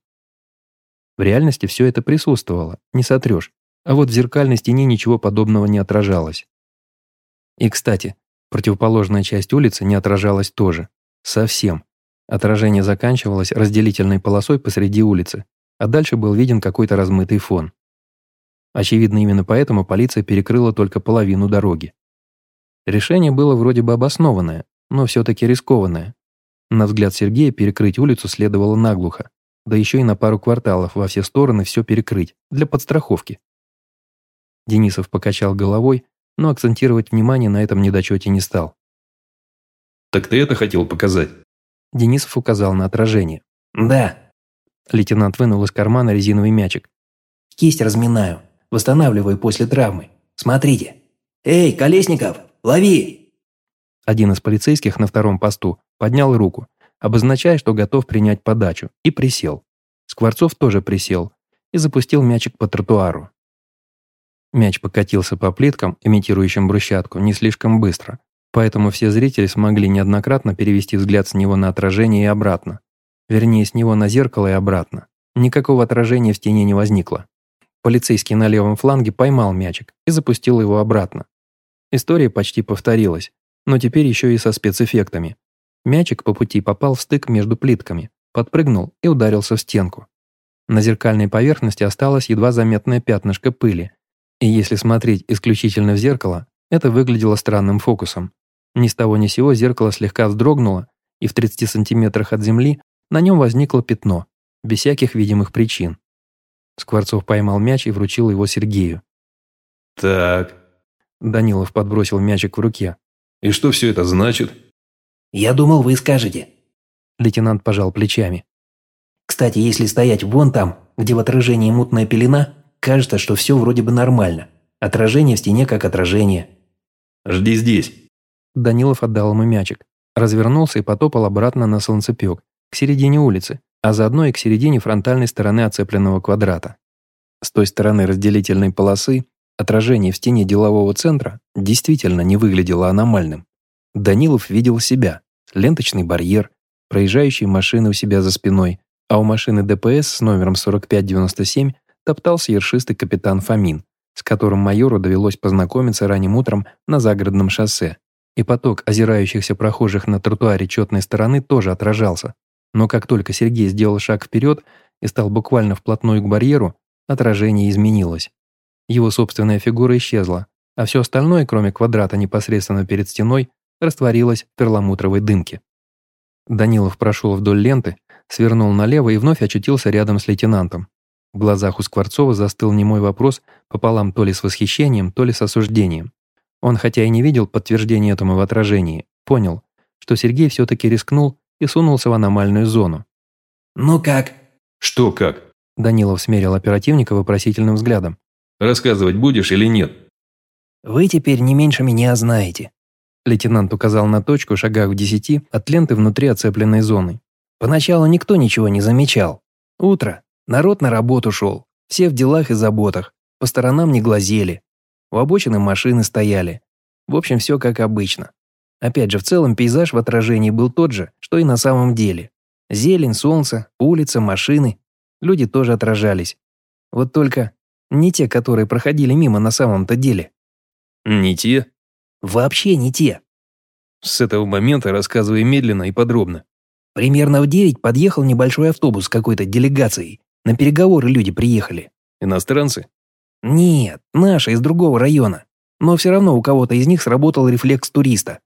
Speaker 1: В реальности все это присутствовало, не сотрешь, а вот в зеркальной стене ничего подобного не отражалось. И, кстати, противоположная часть улицы не отражалась тоже. Совсем. Отражение заканчивалось разделительной полосой посреди улицы, а дальше был виден какой-то размытый фон. Очевидно, именно поэтому полиция перекрыла только половину дороги. Решение было вроде бы обоснованное, но все-таки рискованное. На взгляд Сергея перекрыть улицу следовало наглухо, да еще и на пару кварталов во все стороны все перекрыть, для подстраховки. Денисов покачал головой, но акцентировать внимание на этом недочете не стал.
Speaker 3: «Так ты это хотел показать?»
Speaker 1: Денисов указал на отражение.
Speaker 5: «Да».
Speaker 1: Лейтенант вынул из кармана резиновый мячик.
Speaker 5: «Кисть разминаю. Восстанавливаю после травмы. Смотрите. Эй, Колесников, лови!»
Speaker 1: Один из полицейских на втором посту поднял руку, обозначая, что готов принять подачу, и присел. Скворцов тоже присел и запустил мячик по тротуару. Мяч покатился по плиткам, имитирующим брусчатку, не слишком быстро, Поэтому все зрители смогли неоднократно перевести взгляд с него на отражение и обратно. Вернее, с него на зеркало и обратно. Никакого отражения в стене не возникло. Полицейский на левом фланге поймал мячик и запустил его обратно. История почти повторилась, но теперь еще и со спецэффектами. Мячик по пути попал в стык между плитками, подпрыгнул и ударился в стенку. На зеркальной поверхности осталось едва заметное пятнышко пыли, и если смотреть исключительно в зеркало, это выглядело странным фокусом. Ни с того ни сего зеркало слегка вздрогнуло, и в 30 сантиметрах от земли на нем возникло пятно, без всяких видимых причин. Скворцов поймал мяч и вручил его Сергею.
Speaker 3: «Так...»
Speaker 1: Данилов подбросил мячик в руке.
Speaker 3: «И что все это значит?»
Speaker 5: «Я думал, вы скажете».
Speaker 1: Лейтенант пожал плечами.
Speaker 5: «Кстати, если стоять вон там, где в отражении мутная пелена, кажется, что все вроде бы нормально. Отражение в стене как отражение.
Speaker 3: «Жди здесь».
Speaker 1: Данилов отдал ему мячик, развернулся и потопал обратно на солнцепек, к середине улицы, а заодно и к середине фронтальной стороны оцепленного квадрата. С той стороны разделительной полосы отражение в стене делового центра действительно не выглядело аномальным. Данилов видел себя, ленточный барьер, проезжающие машины у себя за спиной, а у машины ДПС с номером 4597 топтался ершистый капитан Фомин, с которым майору довелось познакомиться ранним утром на загородном шоссе. И поток озирающихся прохожих на тротуаре четной стороны тоже отражался. Но как только Сергей сделал шаг вперед и стал буквально вплотную к барьеру, отражение изменилось. Его собственная фигура исчезла, а все остальное, кроме квадрата непосредственно перед стеной, растворилось в перламутровой дымке. Данилов прошел вдоль ленты, свернул налево и вновь очутился рядом с лейтенантом. В глазах у Скворцова застыл немой вопрос пополам то ли с восхищением, то ли с осуждением. Он, хотя и не видел подтверждения этому в отражении, понял, что Сергей все-таки рискнул и сунулся в аномальную зону.
Speaker 5: «Ну как?»
Speaker 3: «Что как?»
Speaker 1: Данилов смерил оперативника вопросительным взглядом.
Speaker 3: «Рассказывать будешь или нет?»
Speaker 5: «Вы теперь не меньше меня знаете».
Speaker 1: Лейтенант указал на точку шагах в десяти от ленты внутри оцепленной зоны.
Speaker 5: «Поначалу никто ничего не замечал. Утро. Народ на работу шел. Все в делах и заботах. По сторонам не глазели. У обочины машины стояли. В общем, все как обычно. Опять же, в целом пейзаж в отражении был тот же, что и на самом деле. Зелень, солнце, улица, машины. Люди тоже отражались. Вот только не те, которые проходили мимо на самом-то деле.
Speaker 3: Не те?
Speaker 5: Вообще не те.
Speaker 3: С этого момента рассказывай медленно и подробно.
Speaker 5: Примерно в девять подъехал небольшой автобус с какой-то делегацией. На переговоры люди приехали.
Speaker 3: Иностранцы?
Speaker 5: Нет, наши из другого района. Но все равно у кого-то из них сработал рефлекс туриста.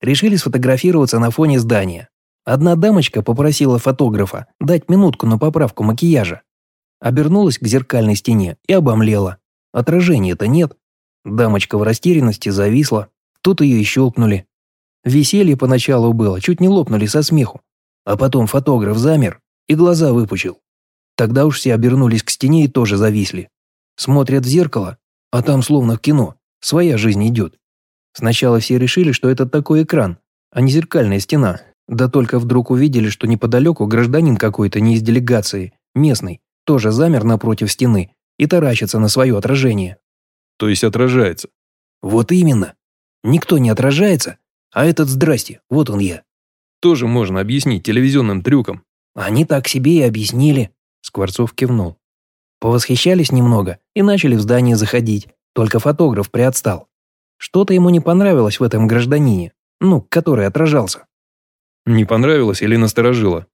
Speaker 5: Решили сфотографироваться на фоне здания. Одна дамочка попросила фотографа дать минутку на поправку макияжа. Обернулась к зеркальной стене и обомлела. Отражения-то нет. Дамочка в растерянности зависла. Тут ее и щелкнули. Веселье поначалу было, чуть не лопнули со смеху. А потом фотограф замер и глаза выпучил. Тогда уж все обернулись к стене и тоже зависли. Смотрят в зеркало, а там словно в кино, своя жизнь идет. Сначала все решили, что это такой экран, а не зеркальная стена. Да только вдруг увидели, что неподалеку гражданин какой-то не из делегации, местный, тоже замер напротив стены и таращится на свое отражение.
Speaker 3: То есть отражается?
Speaker 5: Вот именно. Никто не отражается, а этот здрасте, вот он я.
Speaker 3: Тоже можно объяснить телевизионным трюком.
Speaker 5: Они так себе и объяснили.
Speaker 1: Скворцов кивнул.
Speaker 5: Повосхищались немного и начали в здание заходить, только фотограф приотстал.
Speaker 4: Что-то ему не понравилось в этом гражданине, ну, который отражался.
Speaker 3: Не понравилось или насторожило?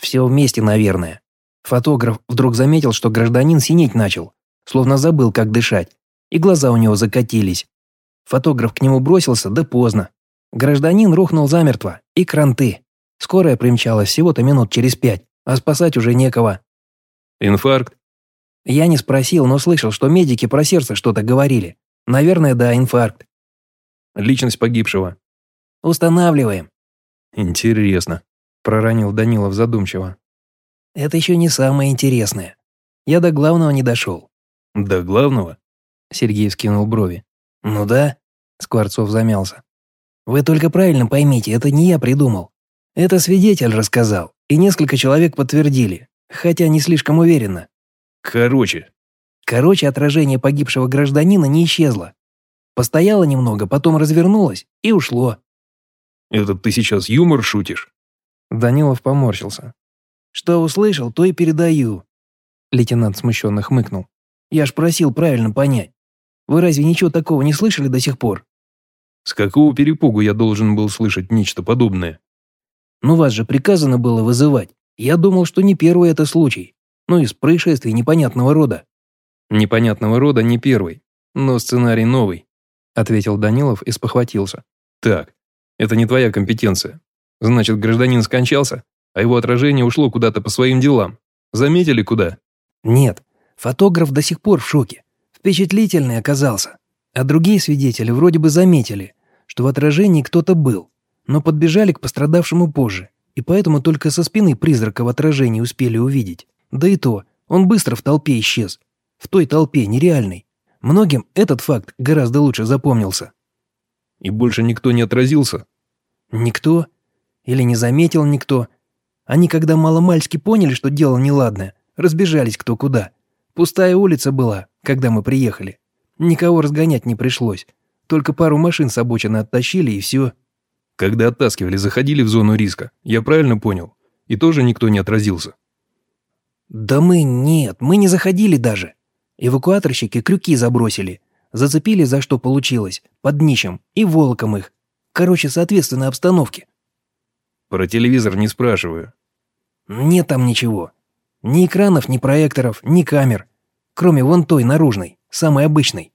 Speaker 4: Все вместе, наверное. Фотограф вдруг заметил, что гражданин синеть начал, словно забыл, как дышать, и глаза у него закатились. Фотограф к нему бросился, да поздно. Гражданин рухнул замертво, и кранты. Скорая примчалась всего-то минут через пять, а спасать уже некого.
Speaker 3: Инфаркт?
Speaker 4: Я не спросил, но слышал, что медики про сердце что-то говорили. Наверное, да, инфаркт.
Speaker 3: Личность погибшего?
Speaker 4: Устанавливаем.
Speaker 3: Интересно, проронил Данилов задумчиво.
Speaker 4: Это еще не самое интересное. Я до главного не дошел.
Speaker 3: До главного?
Speaker 4: Сергей вскинул брови. Ну да, Скворцов замялся. Вы только правильно поймите, это не я придумал. Это свидетель рассказал, и несколько человек подтвердили, хотя не слишком уверенно.
Speaker 3: Короче.
Speaker 4: Короче, отражение погибшего гражданина не исчезло. Постояло немного, потом развернулось и ушло.
Speaker 3: Это ты сейчас юмор шутишь?
Speaker 4: Данилов поморщился. Что услышал, то и передаю. Лейтенант смущенно хмыкнул. Я ж просил правильно понять. Вы разве ничего такого не слышали до сих пор?
Speaker 3: С какого перепугу я должен был слышать нечто подобное?
Speaker 4: Ну вас же приказано было вызывать. Я думал, что не первый это случай. Ну из происшествий непонятного рода.
Speaker 3: Непонятного рода не первый, но сценарий новый, ответил Данилов и спохватился. Так, это не твоя компетенция. Значит, гражданин скончался, а его отражение ушло куда-то по своим делам. Заметили куда?
Speaker 4: Нет, фотограф до сих пор в шоке. Впечатлительный оказался. А другие свидетели вроде бы заметили, что в отражении кто-то был, но подбежали к пострадавшему позже, и поэтому только со спины призрака в отражении успели увидеть. Да и то, он быстро в толпе исчез. В той толпе, нереальной. Многим этот факт гораздо лучше запомнился.
Speaker 3: И больше никто не отразился?
Speaker 4: Никто. Или не заметил никто. Они, когда маломальски поняли, что дело неладное, разбежались кто куда. Пустая улица была, когда мы приехали. Никого разгонять не пришлось. Только пару машин с обочины оттащили и все.
Speaker 3: Когда оттаскивали, заходили в зону риска. Я правильно понял? И тоже никто не отразился?
Speaker 4: Да мы нет, мы не заходили даже. Эвакуаторщики крюки забросили. Зацепили за что получилось, под днищем, и волоком их. Короче, соответственно обстановке.
Speaker 3: Про телевизор не спрашиваю.
Speaker 4: Нет там ничего. Ни экранов, ни проекторов, ни камер. Кроме вон той, наружной, самой обычной.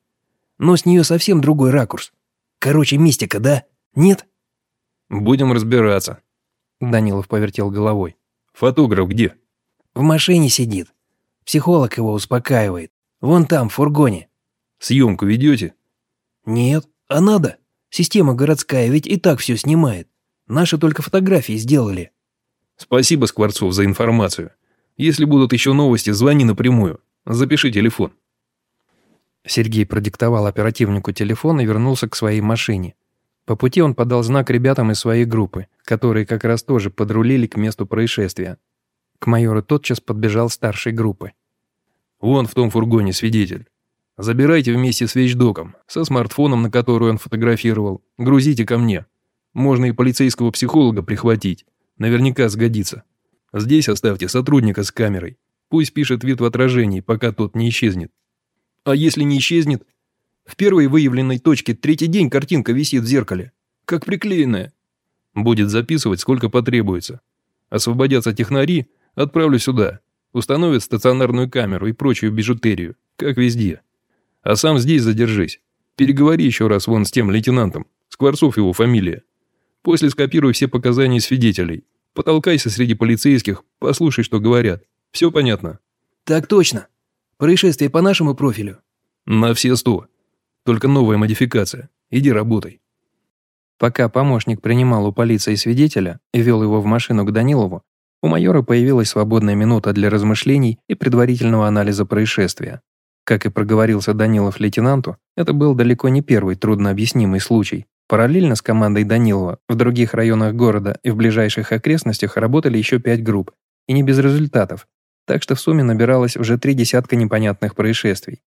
Speaker 4: Но с нее совсем другой ракурс. Короче, мистика, да? Нет?
Speaker 3: Будем разбираться.
Speaker 4: Данилов повертел головой.
Speaker 3: Фотограф где?
Speaker 4: В машине сидит. Психолог его успокаивает. Вон там, в фургоне.
Speaker 3: Съемку ведете?
Speaker 4: Нет, а надо. Система городская ведь и так все снимает. Наши только фотографии сделали.
Speaker 3: Спасибо, Скворцов, за информацию. Если будут еще новости, звони напрямую. Запиши телефон.
Speaker 1: Сергей продиктовал оперативнику телефон и вернулся к своей машине. По пути он подал знак ребятам из своей группы, которые как раз тоже подрулили к месту происшествия. К майору тотчас подбежал старший группы.
Speaker 3: «Вон в том фургоне свидетель. Забирайте вместе с вещдоком, со смартфоном, на который он фотографировал. Грузите ко мне. Можно и полицейского психолога прихватить. Наверняка сгодится. Здесь оставьте сотрудника с камерой. Пусть пишет вид в отражении, пока тот не исчезнет. А если не исчезнет? В первой выявленной точке третий день картинка висит в зеркале. Как приклеенная. Будет записывать, сколько потребуется. Освободятся технари, отправлю сюда. Установят стационарную камеру и прочую бижутерию, как везде. А сам здесь задержись. Переговори еще раз вон с тем лейтенантом. Скворцов его фамилия. После скопируй все показания свидетелей. Потолкайся среди полицейских, послушай, что говорят. Все понятно?
Speaker 4: Так точно. Происшествие по нашему профилю.
Speaker 3: На все сто. Только новая модификация. Иди работай.
Speaker 1: Пока помощник принимал у полиции свидетеля и вел его в машину к Данилову, у майора появилась свободная минута для размышлений и предварительного анализа происшествия. Как и проговорился Данилов лейтенанту, это был далеко не первый труднообъяснимый случай. Параллельно с командой Данилова в других районах города и в ближайших окрестностях работали еще пять групп, и не без результатов, так что в сумме набиралось уже три десятка непонятных происшествий.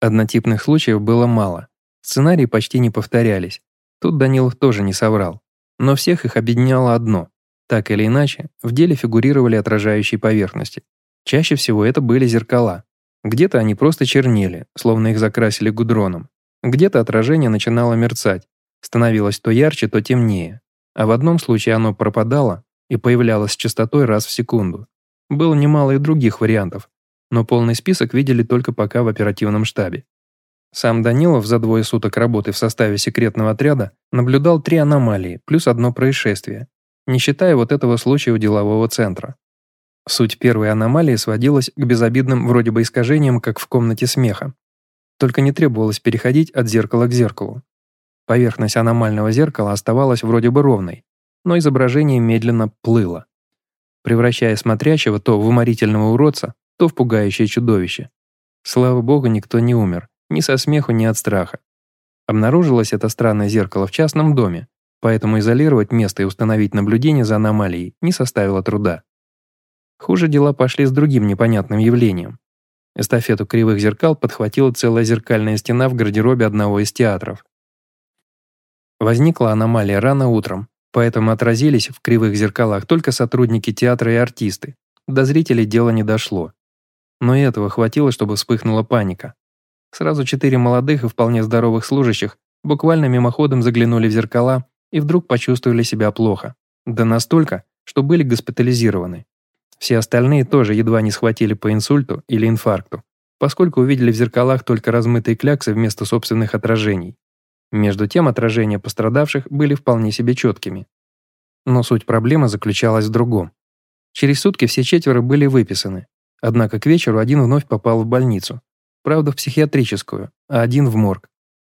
Speaker 1: Однотипных случаев было мало, сценарии почти не повторялись. Тут Данилов тоже не соврал. Но всех их объединяло одно. Так или иначе, в деле фигурировали отражающие поверхности. Чаще всего это были зеркала, где-то они просто чернели, словно их закрасили гудроном. Где-то отражение начинало мерцать, становилось то ярче, то темнее, а в одном случае оно пропадало и появлялось с частотой раз в секунду. Было немало и других вариантов, но полный список видели только пока в оперативном штабе. Сам Данилов за двое суток работы в составе секретного отряда наблюдал три аномалии плюс одно происшествие, не считая вот этого случая у делового центра. Суть первой аномалии сводилась к безобидным вроде бы искажениям, как в комнате смеха. Только не требовалось переходить от зеркала к зеркалу. Поверхность аномального зеркала оставалась вроде бы ровной, но изображение медленно плыло, превращая смотрящего то в уморительного уродца, то в пугающее чудовище. Слава богу, никто не умер, ни со смеху, ни от страха. Обнаружилось это странное зеркало в частном доме, поэтому изолировать место и установить наблюдение за аномалией не составило труда. Хуже дела пошли с другим непонятным явлением. Эстафету кривых зеркал подхватила целая зеркальная стена в гардеробе одного из театров. Возникла аномалия рано утром, поэтому отразились в кривых зеркалах только сотрудники театра и артисты. До зрителей дело не дошло. Но и этого хватило, чтобы вспыхнула паника. Сразу четыре молодых и вполне здоровых служащих буквально мимоходом заглянули в зеркала и вдруг почувствовали себя плохо. Да настолько, что были госпитализированы. Все остальные тоже едва не схватили по инсульту или инфаркту, поскольку увидели в зеркалах только размытые кляксы вместо собственных отражений. Между тем отражения пострадавших были вполне себе четкими. Но суть проблемы заключалась в другом. Через сутки все четверо были выписаны, однако к вечеру один вновь попал в больницу, правда в психиатрическую, а один в морг.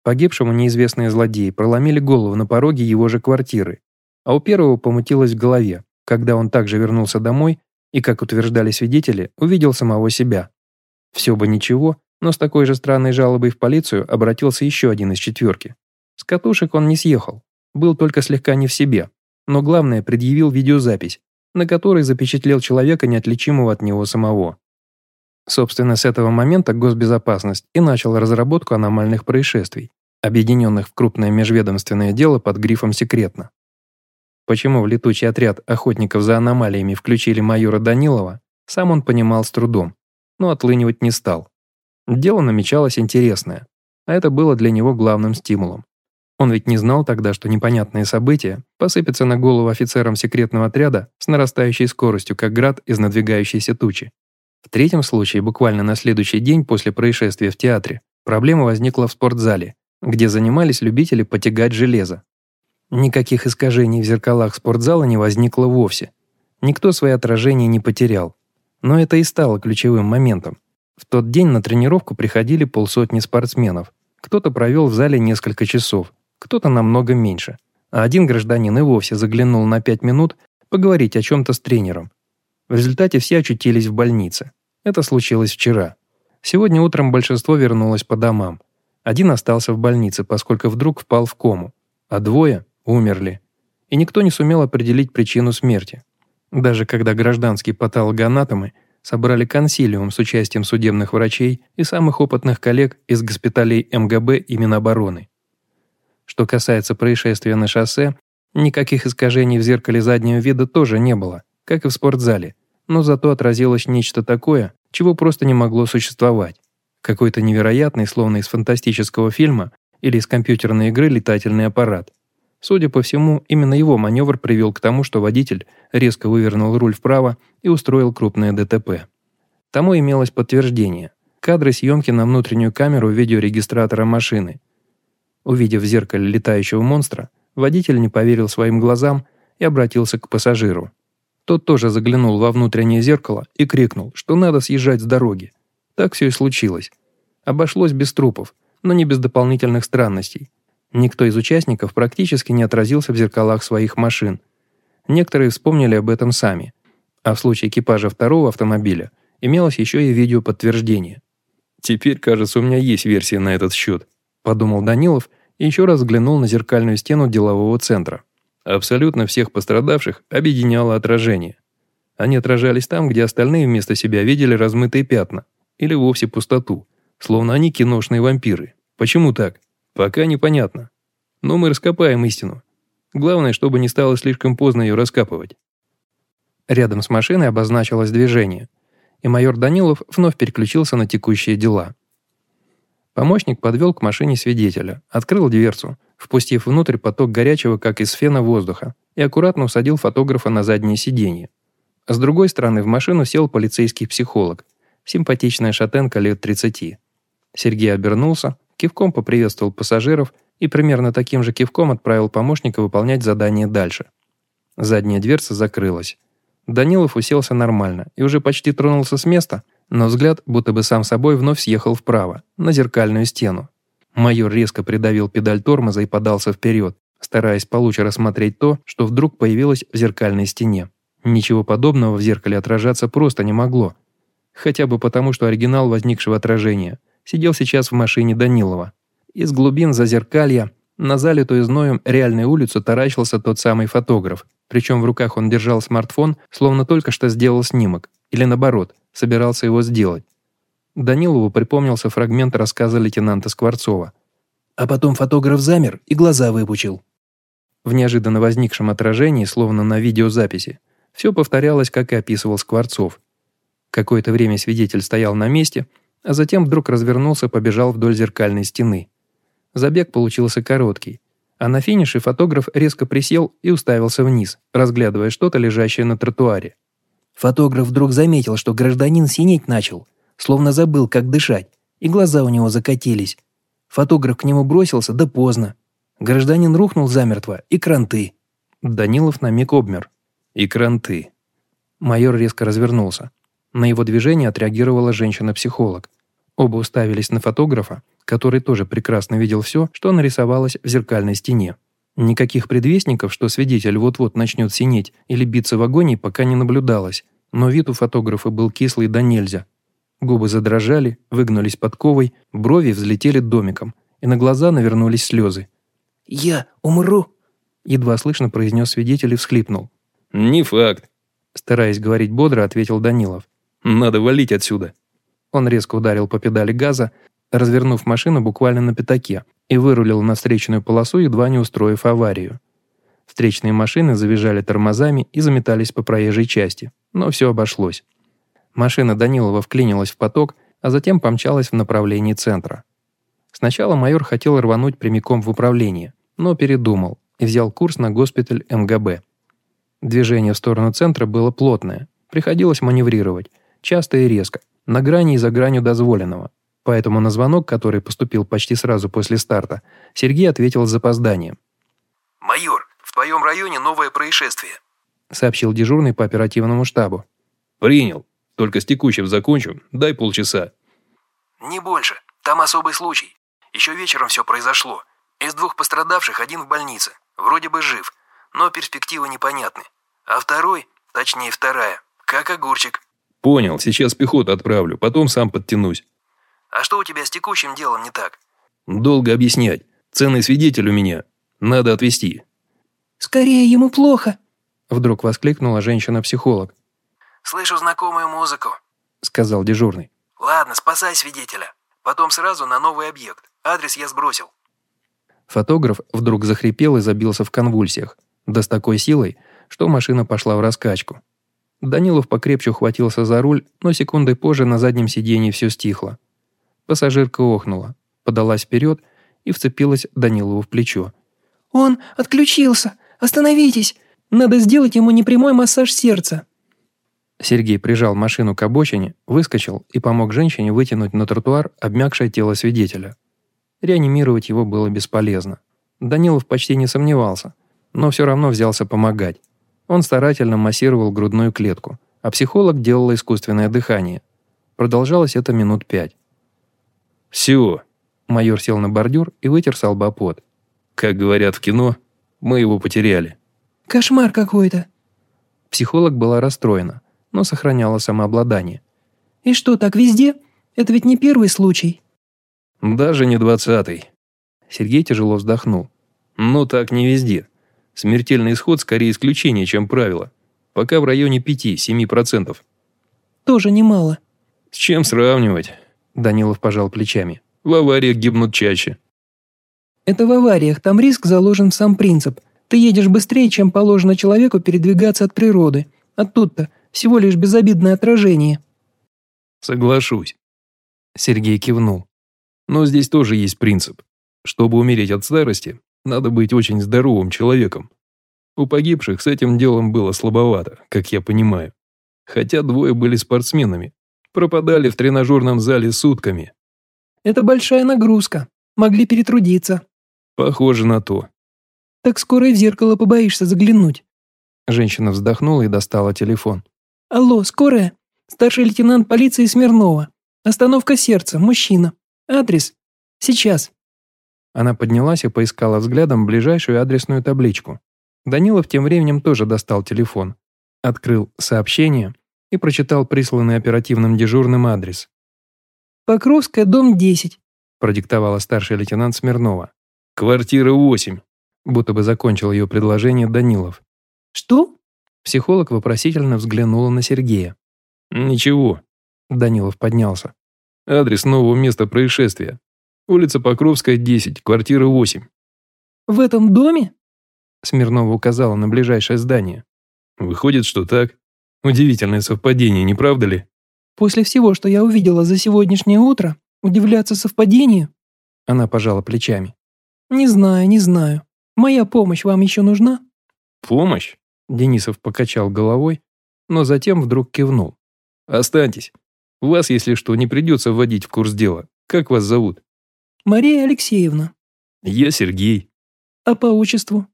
Speaker 1: Погибшему неизвестные злодеи проломили голову на пороге его же квартиры, а у первого помутилось в голове, когда он также вернулся домой и, как утверждали свидетели, увидел самого себя. Все бы ничего, но с такой же странной жалобой в полицию обратился еще один из четверки. С катушек он не съехал, был только слегка не в себе, но главное предъявил видеозапись, на которой запечатлел человека, неотличимого от него самого. Собственно, с этого момента госбезопасность и начала разработку аномальных происшествий, объединенных в крупное межведомственное дело под грифом «секретно». Почему в летучий отряд охотников за аномалиями включили майора Данилова, сам он понимал с трудом, но отлынивать не стал. Дело намечалось интересное, а это было для него главным стимулом. Он ведь не знал тогда, что непонятные события посыпятся на голову офицерам секретного отряда с нарастающей скоростью, как град из надвигающейся тучи. В третьем случае, буквально на следующий день после происшествия в театре, проблема возникла в спортзале, где занимались любители потягать железо. Никаких искажений в зеркалах спортзала не возникло вовсе. Никто свои отражения не потерял. Но это и стало ключевым моментом. В тот день на тренировку приходили полсотни спортсменов. Кто-то провел в зале несколько часов, кто-то намного меньше. А один гражданин и вовсе заглянул на пять минут поговорить о чем-то с тренером. В результате все очутились в больнице. Это случилось вчера. Сегодня утром большинство вернулось по домам. Один остался в больнице, поскольку вдруг впал в кому, а двое умерли. И никто не сумел определить причину смерти. Даже когда гражданские патологоанатомы собрали консилиум с участием судебных врачей и самых опытных коллег из госпиталей МГБ и Минобороны. Что касается происшествия на шоссе, никаких искажений в зеркале заднего вида тоже не было, как и в спортзале, но зато отразилось нечто такое, чего просто не могло существовать. Какой-то невероятный, словно из фантастического фильма или из компьютерной игры летательный аппарат. Судя по всему, именно его маневр привел к тому, что водитель резко вывернул руль вправо и устроил крупное ДТП. Тому имелось подтверждение. Кадры съемки на внутреннюю камеру видеорегистратора машины – Увидев в зеркале летающего монстра, водитель не поверил своим глазам и обратился к пассажиру. Тот тоже заглянул во внутреннее зеркало и крикнул, что надо съезжать с дороги. Так все и случилось. Обошлось без трупов, но не без дополнительных странностей. Никто из участников практически не отразился в зеркалах своих машин. Некоторые вспомнили об этом сами. А в случае экипажа второго автомобиля имелось еще и видеоподтверждение. «Теперь, кажется, у меня есть версия на этот счет», подумал Данилов и еще раз взглянул на зеркальную стену делового центра. Абсолютно всех пострадавших объединяло отражение. Они отражались там, где остальные вместо себя видели размытые пятна или вовсе пустоту, словно они киношные вампиры. Почему так? Пока непонятно. Но мы раскопаем истину. Главное, чтобы не стало слишком поздно ее раскапывать. Рядом с машиной обозначилось движение, и майор Данилов вновь переключился на текущие дела. Помощник подвел к машине свидетеля, открыл дверцу, впустив внутрь поток горячего, как из фена, воздуха, и аккуратно усадил фотографа на заднее сиденье. С другой стороны в машину сел полицейский психолог, симпатичная шатенка лет 30. Сергей обернулся, кивком поприветствовал пассажиров и примерно таким же кивком отправил помощника выполнять задание дальше. Задняя дверца закрылась. Данилов уселся нормально и уже почти тронулся с места, но взгляд, будто бы сам собой, вновь съехал вправо, на зеркальную стену. Майор резко придавил педаль тормоза и подался вперед, стараясь получше рассмотреть то, что вдруг появилось в зеркальной стене. Ничего подобного в зеркале отражаться просто не могло. Хотя бы потому, что оригинал возникшего отражения сидел сейчас в машине Данилова. Из глубин зазеркалья на залитую зноем реальную улицу таращился тот самый фотограф, причем в руках он держал смартфон, словно только что сделал снимок, или наоборот, собирался его сделать. Данилову припомнился фрагмент рассказа лейтенанта Скворцова. А потом фотограф замер и глаза выпучил. В неожиданно возникшем отражении, словно на видеозаписи, все повторялось, как и описывал Скворцов. Какое-то время свидетель стоял на месте, а затем вдруг развернулся и побежал вдоль зеркальной стены. Забег получился короткий, а на финише фотограф резко присел и уставился вниз, разглядывая что-то, лежащее на тротуаре. Фотограф вдруг заметил, что гражданин синеть начал, словно забыл, как дышать, и глаза у него закатились. Фотограф к нему бросился, да поздно. Гражданин рухнул замертво, и кранты. Данилов на миг обмер. И кранты. Майор резко развернулся. На его движение отреагировала женщина-психолог. Оба уставились на фотографа, который тоже прекрасно видел все, что нарисовалось в зеркальной стене. Никаких предвестников, что свидетель вот-вот начнет синеть или биться в агонии, пока не наблюдалось, но вид у фотографа был кислый да нельзя. Губы задрожали, выгнулись подковой, брови взлетели домиком, и на глаза навернулись слезы. «Я умру!» – едва слышно произнес свидетель и всхлипнул.
Speaker 3: «Не факт», –
Speaker 1: стараясь говорить бодро, ответил Данилов.
Speaker 3: «Надо валить отсюда».
Speaker 1: Он резко ударил по педали газа, развернув машину буквально на пятаке, и вырулил на встречную полосу, едва не устроив аварию. Встречные машины завизжали тормозами и заметались по проезжей части, но все обошлось. Машина Данилова вклинилась в поток, а затем помчалась в направлении центра. Сначала майор хотел рвануть прямиком в управление, но передумал и взял курс на госпиталь МГБ. Движение в сторону центра было плотное, приходилось маневрировать, часто и резко, на грани и за гранью дозволенного, Поэтому на звонок, который поступил почти сразу после старта, Сергей ответил с запозданием.
Speaker 6: «Майор, в твоем районе новое происшествие»,
Speaker 1: сообщил дежурный по оперативному штабу.
Speaker 3: «Принял. Только с текущим закончу. Дай полчаса».
Speaker 6: «Не больше. Там особый случай. Еще вечером все произошло. Из двух пострадавших один в больнице. Вроде бы жив, но перспективы непонятны. А второй, точнее вторая, как огурчик».
Speaker 3: «Понял. Сейчас пехоту отправлю. Потом сам подтянусь».
Speaker 6: А что у тебя с текущим делом не так?
Speaker 3: Долго объяснять. Ценный свидетель у меня. Надо отвезти.
Speaker 4: Скорее, ему плохо.
Speaker 1: Вдруг воскликнула женщина-психолог.
Speaker 6: Слышу знакомую музыку,
Speaker 1: сказал дежурный.
Speaker 6: Ладно, спасай свидетеля. Потом сразу на новый объект. Адрес я сбросил.
Speaker 1: Фотограф вдруг захрипел и забился в конвульсиях. Да с такой силой, что машина пошла в раскачку. Данилов покрепче ухватился за руль, но секундой позже на заднем сиденье все стихло. Пассажирка охнула, подалась вперед и вцепилась Данилову в плечо.
Speaker 4: «Он отключился! Остановитесь! Надо сделать ему непрямой массаж сердца!»
Speaker 1: Сергей прижал машину к обочине, выскочил и помог женщине вытянуть на тротуар обмякшее тело свидетеля. Реанимировать его было бесполезно. Данилов почти не сомневался, но все равно взялся помогать. Он старательно массировал грудную клетку, а психолог делал искусственное дыхание. Продолжалось это минут пять.
Speaker 3: «Все».
Speaker 1: Майор сел на бордюр и вытер с лба пот.
Speaker 3: «Как говорят в кино, мы его потеряли».
Speaker 4: «Кошмар какой-то».
Speaker 1: Психолог была расстроена, но сохраняла самообладание.
Speaker 4: «И что, так везде? Это ведь не первый случай».
Speaker 3: «Даже не двадцатый».
Speaker 1: Сергей тяжело вздохнул.
Speaker 3: «Ну так не везде. Смертельный исход скорее исключение, чем правило. Пока в районе 5-7%.
Speaker 4: Тоже немало.
Speaker 3: С чем сравнивать?
Speaker 1: Данилов пожал плечами.
Speaker 3: В авариях гибнут чаще.
Speaker 4: Это в авариях, там риск заложен в сам принцип. Ты едешь быстрее, чем положено человеку передвигаться от природы. А тут-то всего лишь безобидное отражение.
Speaker 3: Соглашусь.
Speaker 1: Сергей кивнул.
Speaker 3: Но здесь тоже есть принцип. Чтобы умереть от старости, надо быть очень здоровым человеком. У погибших с этим делом было слабовато, как я понимаю. Хотя двое были спортсменами. Пропадали в тренажерном зале сутками.
Speaker 4: Это большая нагрузка. Могли перетрудиться.
Speaker 3: Похоже на то.
Speaker 4: Так скоро и в зеркало побоишься заглянуть.
Speaker 1: Женщина вздохнула и достала телефон.
Speaker 4: Алло, скорая? Старший лейтенант полиции Смирнова. Остановка сердца, мужчина. Адрес. Сейчас.
Speaker 1: Она поднялась и поискала взглядом ближайшую адресную табличку. Данилов тем временем тоже достал телефон, открыл сообщение и прочитал присланный оперативным дежурным адрес.
Speaker 4: «Покровская, дом 10», –
Speaker 1: продиктовала старший лейтенант Смирнова.
Speaker 3: «Квартира 8», –
Speaker 1: будто бы закончил ее предложение Данилов.
Speaker 4: «Что?»
Speaker 1: Психолог вопросительно взглянула на Сергея.
Speaker 3: «Ничего», –
Speaker 1: Данилов поднялся.
Speaker 3: «Адрес нового места происшествия. Улица Покровская, 10, квартира 8».
Speaker 4: «В этом доме?»
Speaker 1: Смирнова указала на ближайшее здание.
Speaker 3: «Выходит, что так. Удивительное совпадение, не правда ли?»
Speaker 4: «После всего, что я увидела за сегодняшнее утро, удивляться совпадению?»
Speaker 1: Она пожала плечами.
Speaker 4: «Не знаю, не знаю. Моя помощь вам еще нужна?»
Speaker 3: «Помощь?»
Speaker 1: Денисов покачал головой, но затем вдруг кивнул.
Speaker 3: «Останьтесь. Вас, если что, не придется вводить в курс дела. Как вас зовут?»
Speaker 4: «Мария Алексеевна».
Speaker 3: «Я Сергей».
Speaker 4: «А по отчеству?»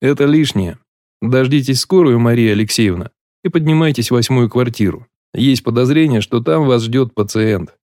Speaker 3: «Это лишнее. Дождитесь скорую, Мария Алексеевна, и поднимайтесь в восьмую квартиру. Есть подозрение, что там вас ждет пациент».